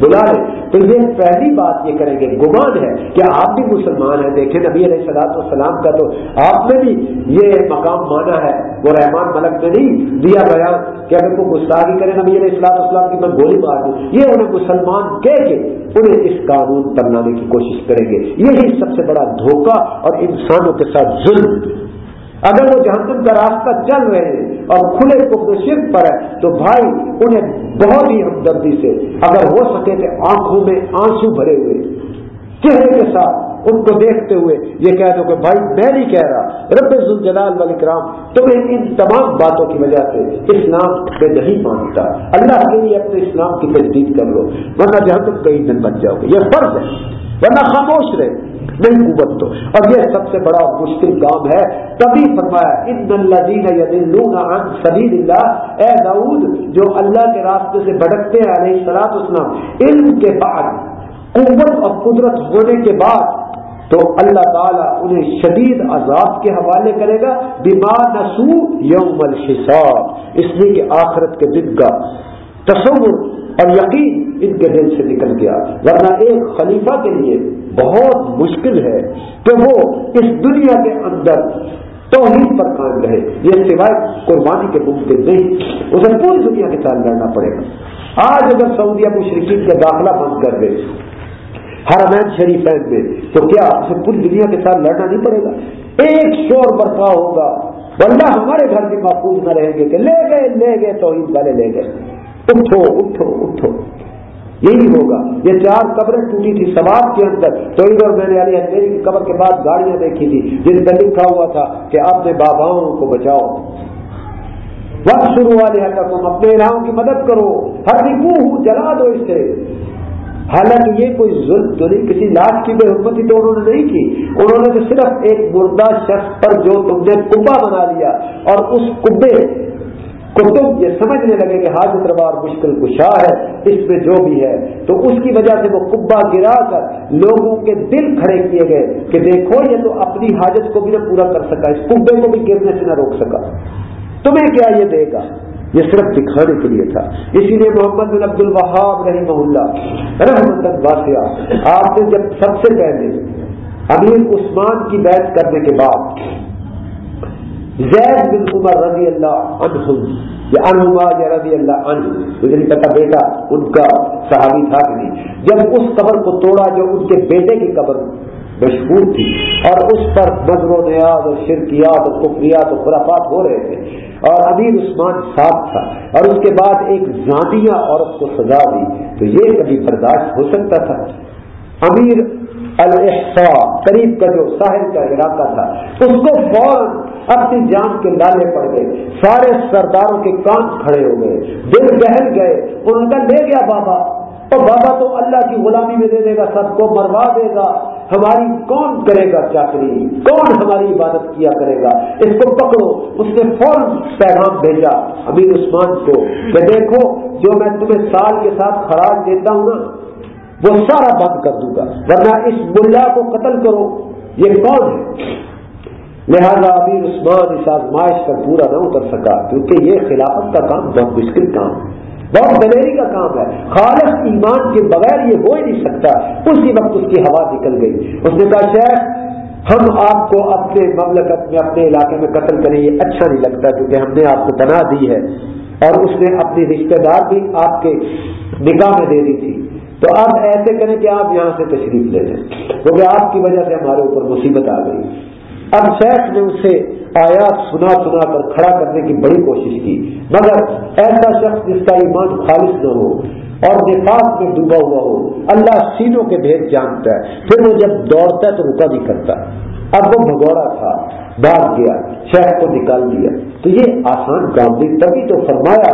بلا لیں تو یہ پہلی بات یہ کریں گے، گمان ہے کہ آپ بھی مسلمان ہیں۔ دیکھیں نبی علیہ سلاط والسلام کا تو آپ نے بھی یہ مقام مانا ہے۔ وہ رحمان ملک نے نہیں دیا گیا کہ اگر کوئی گستاخی کرے نبی علیہ السلاط والسلام کی، میں گولی مار دوں۔ یہ انہیں مسلمان کہہ کے انہیں اس قانون پر لانے کی کوشش کریں گے۔ یہی سب سے بڑا دھوکہ اور انسانوں کے ساتھ ظلم۔ اگر وہ جہنم کا راستہ چل رہے ہیں اور کھلے کو شرک پر ہے، تو بھائی انہیں بہت ہی ہمدردی سے، اگر ہو سکے کہ آنکھوں میں آنسو بھرے ہوئے، چہرے کے ساتھ ان کو دیکھتے ہوئے یہ کہہ دو کہ بھائی میں نہیں کہہ رہا، رب الجلال والی کرام تمہیں ان تمام باتوں کی وجہ سے اسلام میں نہیں مانتا۔ اللہ کے لیے اپنے اسلام کی تجدید کر لو، ورنہ جہنم کئی دن بن جاؤ گے۔ یہ فرض ہے، ورنہ خاموش رہے۔ نہیں قوت تو۔ اور یہ سب سے بڑا مشکل کام ہے۔ تبھی فرمایا، ان اللہ سبیل اللہ اے داود جو اللہ کے راستے سے بھٹکتے ہیں علیہ سلاط اسلام علم کے بعد قوت اور قدرت ہونے کے بعد تو اللہ تعالیٰ انہیں شدید عذاب کے حوالے کرے گا۔ بیمار نسو یوم الحساب۔ اس لیے کہ آخرت کے دن کا تصور اور یقین ان کے دل سے نکل گیا۔ ورنہ ایک خلیفہ کے لیے بہت مشکل ہے کہ وہ اس دنیا کے اندر توحید پر قائم رہے۔ یہ سوائے قربانی کے ممکن نہیں، اسے پوری دنیا کے ساتھ لڑنا پڑے گا۔ آج اگر سعودیہ مشرقین کا داخلہ بند کر دے ہر مین شریف میں، تو کیا اسے پوری دنیا کے ساتھ لڑنا نہیں پڑے گا؟ ایک شور برپا ہوگا۔ ورنہ ہمارے گھر بھی محفوظ نہ رہیں گے کہ لے گئے لے گئے توحید والے، لے گئے۔ اٹھو اٹھو اٹھو۔ یہی ہوگا۔ یہ چار قبریں ٹوٹی تھی سواب کے اندر۔ تو ادھر میں نے علی میری قبر کے بعد گاڑیاں دیکھی تھی جن پہ لکھا ہوا تھا کہ اپنے باباؤں کو بچاؤ۔ وقت شروع والے تم اپنے الہوں کی مدد کرو۔ ہر ہوں جلا دو اس سے حالانکہ یہ کوئی ظلم تو نہیں، کسی لاش کی بے حکمتی تو انہوں نے نہیں کی۔ انہوں نے تو صرف ایک مردہ شخص پر جو تم نے کبا بنا لیا اور اس کبے تو تم یہ سمجھنے لگے کہ حاجت ربار مشکل کشا ہے، اس میں جو بھی ہے۔ تو اس کی وجہ سے وہ کبا گرا کر لوگوں کے دل کھڑے کیے گئے کہ دیکھو، یہ تو اپنی حاجت کو بھی نہ پورا کر سکا، اس کبے کو بھی گرنے سے نہ روک سکا۔ تمہیں کیا یہ دے گا؟ یہ صرف دکھانے کے لیے تھا۔ اسی لیے محمد بن عبد الوہاب رحمہ اللہ رحمت واسعہ، آپ نے جب سب سے پہلے امیر عثمان کی بیعت کرنے کے بعد زید بن عمر رضی اللہ عنہ، یا انہما یا رضی اللہ عنہ مجھے نہیں پتا بیٹا، ان کا صحابی تھا کہ نہیں۔ جب اس قبر کو توڑا جو ان کے بیٹے کی قبر مشہور تھی، اور اس پر نظر و نیاز اور شرکیات اور کفریات اور خرافات ہو رہے تھے، اور امیر عثمان صاحب تھا، اور اس کے بعد ایک زانیہ عورت کو سزا دی، تو یہ کبھی برداشت ہو سکتا تھا۔ امیر الحصا قریب کا جو ساحل کا علاقہ تھا، اس کو فوراً اپنی جان کے لالے پڑ گئے۔ سارے سرداروں کے کام کھڑے ہو گئے۔ دل بہل گئے۔ ان کا لے گیا بابا۔ اور بابا تو اللہ کی غلامی میں دے دے گا، سب کو مروا دے گا۔ ہماری کون کرے گا چاکری؟ کون ہماری عبادت کیا کرے گا؟ اس کو پکڑو۔ اس نے فوراً پیغام بھیجا۔ امیر عثمان کو، کہ دیکھو، جو میں تمہیں سال کے ساتھ خراج دیتا ہوں نا وہ سارا بند کر دوں گا، ورنہ اس ملا کو قتل کرو، یہ کون ہے۔ لہذا ابھی عثمان اس آزمائش پر پورا نہ اتر سکا، کیونکہ یہ خلافت کا کام بہت مشکل کام ہے۔ بہت دلیری کا کام ہے۔ خالص ایمان کے بغیر یہ ہو ہی نہیں سکتا۔ اسی وقت اس کی ہوا نکل گئی۔ اس نے کہا، شیخ، ہم آپ کو اپنے مملکت میں، اپنے علاقے میں قتل کریں، یہ اچھا نہیں لگتا کیونکہ ہم نے آپ کو بنا دی ہے۔ اور اس نے اپنی رشتہ دار بھی آپ کے نکاح میں دے دی تھی۔ تو آپ ایسے کریں کہ آپ یہاں سے تشریف لے لیں، کیونکہ آپ کی وجہ سے ہمارے اوپر مصیبت آ گئی۔ اب شیخ نے اسے آیات سنا سنا کر کھڑا کرنے کی بڑی کوشش کی، مگر ایسا شخص جس کا ایمان خالص نہ ہو اور نفاق میں ڈوبا ہوا ہو، اللہ سینوں کے بھید جانتا ہے۔ پھر وہ جب دوڑتا ہے تو رکا بھی کرتا۔ اب وہ بھگوڑا تھا بھاگ گیا، شہر کو نکال دیا تو یہ آسان کام بھی، تبھی تو فرمایا،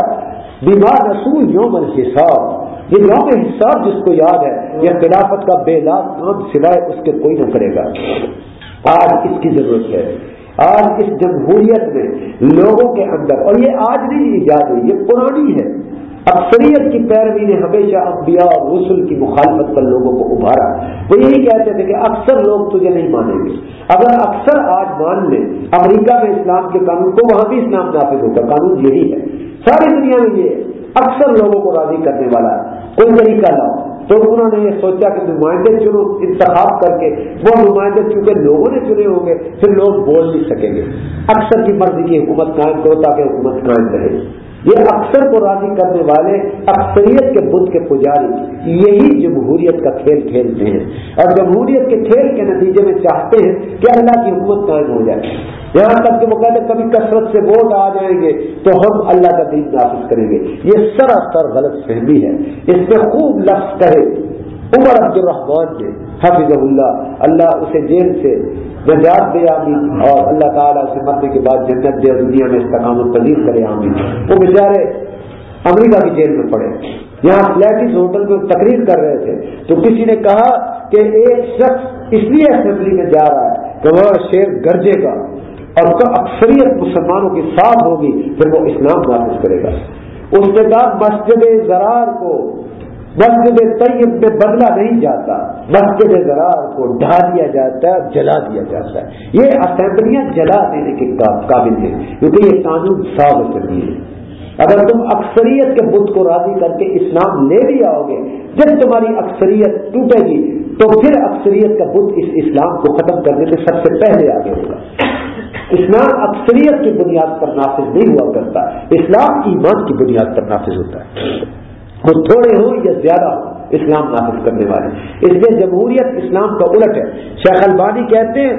بیمار رسول یوم الحساب۔ یہ یوم حساب جس کو یاد ہے، یہ خلافت کا بے لاکھ کام سوائے اس کے کوئی نہ کرے گا۔ آج اس کی ضرورت ہے۔ آج اس جمہوریت میں لوگوں کے اندر، اور یہ آج نہیں ایجاد ہوئی یہ پرانی ہے۔ اکثریت کی پیروی نے ہمیشہ انبیاء اور رسول کی مخالفت پر لوگوں کو ابھارا۔ وہ یہی کہتے تھے کہ اکثر لوگ تجھے نہیں مانیں گے۔ اگر اکثر آج مان لیں، امریکہ میں اسلام کے قانون تو وہاں بھی اسلام نافذ ہوگا۔ قانون یہی ہے۔ ساری دنیا میں یہ اکثر لوگوں کو راضی کرنے والا کوئی طریقہ لاؤ تو انہوں نے یہ سوچا کہ نمائندے چنو انتخاب کر کے وہ نمائندے چونکہ لوگوں نے چنے ہوں گے، پھر لوگ بول نہیں سکیں گے۔ اکثر کی مرضی کی حکومت قائم کرو تاکہ حکومت قائم رہے۔ یہ اکثر کو راضی کرنے والے اکثریت کے بدھ کے پجاری یہی جمہوریت کا کھیل کھیلتے ہیں۔ اور جمہوریت کے کھیل کے نتیجے میں چاہتے ہیں کہ اللہ کی حکومت قائم ہو جائے۔ یہاں تک کہ وہ کہتے ہیں، کبھی کثرت سے ووٹ آ جائیں گے تو ہم اللہ کا دین نافذ کریں گے۔ یہ سراسر غلط فہمی ہے۔ اس میں خوب لفظ کرے عمر عبد الرحمان نے حفظ اللہ اللہ اسے جیل سے نجات دے، آمین. اور اللہ تعالیٰ اسے مرنے کے بعد جنت دے دنیا میں استقامت پذیر کرے، آمین. وہ بیچارے امریکہ کی جیل میں پڑے. یہاں فلیٹس ہوٹل میں تقریر کر رہے تھے. تو کسی نے کہا کہ ایک شخص اس لیے اسمبلی میں جا رہا ہے کہ وہ شیر گرجے گا اور اکثریت مسلمانوں کی ساتھ ہوگی، پھر وہ اسلام واپس کرے گا. اس نے کہا مسجد زرار کو مسجد طیب میں بدلا نہیں جاتا، مسجد زرار کو ڈھا دیا جاتا ہے جلا دیا جاتا ہے۔ یہ اسمبلیاں جلا دینے کے قابل ہیں، کیونکہ یہ قانون صاف اسمبلی ہے۔ اگر تم اکثریت کے بدھ کو راضی کر کے اسلام لے بھی آؤ گے، جب تمہاری اکثریت ٹوٹے گی، تو پھر اکثریت کا بدھ اس اسلام کو ختم کرنے میں سب سے پہلے آگے ہوگا۔ اسلام اکثریت کی بنیاد پر نافذ نہیں ہوا کرتا، اسلام ایمان کی بنیاد پر نافذ ہوتا ہے۔ وہ تھوڑے ہوں یا زیادہ ہوں اسلام نافذ کرنے والے اس لیے جمہوریت اسلام کا الٹ ہے۔ شیخ البانی کہتے ہیں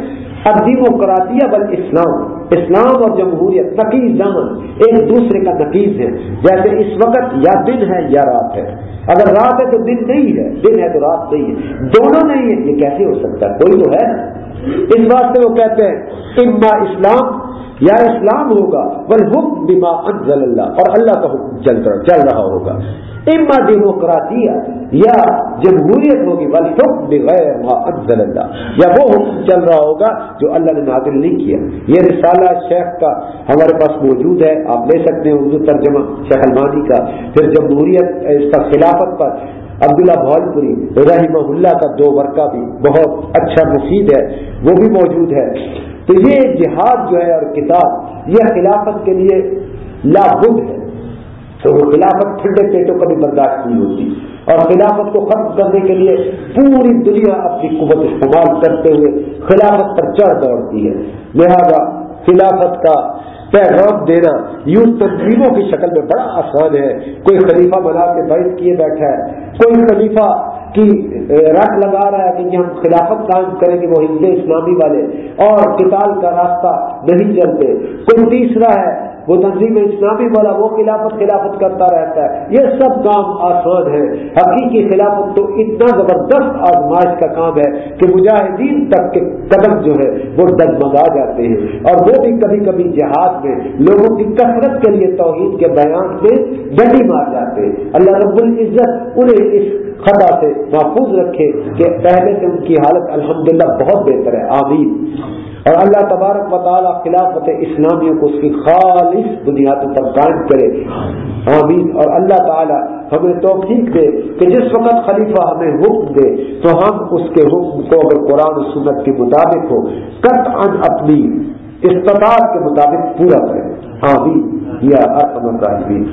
ادیم و کراتیا بل اسلام اسلام اور جمہوریت نقیز دامن ایک دوسرے کا نقیز ہے۔ جیسے اس وقت یا دن ہے یا رات ہے۔ اگر رات ہے تو دن نہیں ہے، دن ہے تو رات نہیں ہے۔ دونوں نہیں ہے یہ کیسے ہو سکتا ہے؟ کوئی تو ہے۔ اس بات سے وہ کہتے ہیں اما اسلام یا اسلام ہوگا بل حکم انزل اللہ، اور اللہ کا حکم چل رہا ہوگا۔ اما ڈیموکراطیا یا جمہوریت ہوگی بغیر ما انزل اللہ۔ یا وہ حکم چل رہا ہوگا جو اللہ نے نازل نہیں کیا۔ یہ رسالہ شیخ کا ہمارے پاس موجود ہے، آپ لے سکتے ہیں اردو ترجمہ شیخ المانی کا۔ پھر جمہوریت، اس کا خلافت پر عبداللہ بھولپوری رحمہ اللہ کا دو ورقہ بھی بہت اچھا مفید ہے، وہ بھی موجود ہے۔ تو یہ جہاد جو ہے اور کتاب، یہ خلافت کے لیے لابد ہے۔ تو وہ خلافت ٹھنڈے پیٹوں کا بھی برداشت نہیں ہوتی۔ اور خلافت کو ختم کرنے کے لیے پوری دنیا اپنی قوت استعمال کرتے ہوئے خلافت پر چڑھ دوڑتی ہے۔ لہذا خلافت کا پیغام دینا یوں تنظیموں کی شکل میں بڑا آسان ہے۔ کوئی خلیفہ بنا کے بیٹھ کیے بیٹھا ہے، کوئی خلیفہ کی رٹ لگا رہا ہے کہ جی ہم خلافت قائم کریں گے وہ ہند اسلامی والے، اور کتاب کا راستہ نہیں چلتے۔ کوئی تیسرا ہے، وہ تنظیم اسلامی والا، وہ خلافت خلافت کرتا رہتا ہے۔ یہ سب کام آسان ہے حقیقی خلافت تو اتنا زبردست آزمائش کا کام ہے کہ مجاہدین تک کے قدم جو ہے وہ ڈگمگا جاتے ہیں۔ اور وہ بھی کبھی کبھی جہاد میں لوگوں کی کثرت کے لیے توحید کے بیان میں ڈنڈی مار جاتے ہیں۔ اللہ رب العزت انہیں اس خطا سے محفوظ رکھے کہ پہلے سے ان کی حالت الحمدللہ بہت بہتر ہے. آمین. اور اللہ تبارک و تعالیٰ خلافت اسلامیہ کو اس کی خالص بنیادوں پر قائم کرے. آمین. اور اللہ تعالیٰ ہمیں توفیق دے کہ جس وقت خلیفہ ہمیں حکم دے تو ہم اس کے حکم کو اگر قرآن و سنت کے مطابق ہو کت ان اپنی استطاعت کے مطابق پورا کریں. آمین. یا ارحم الراحمین.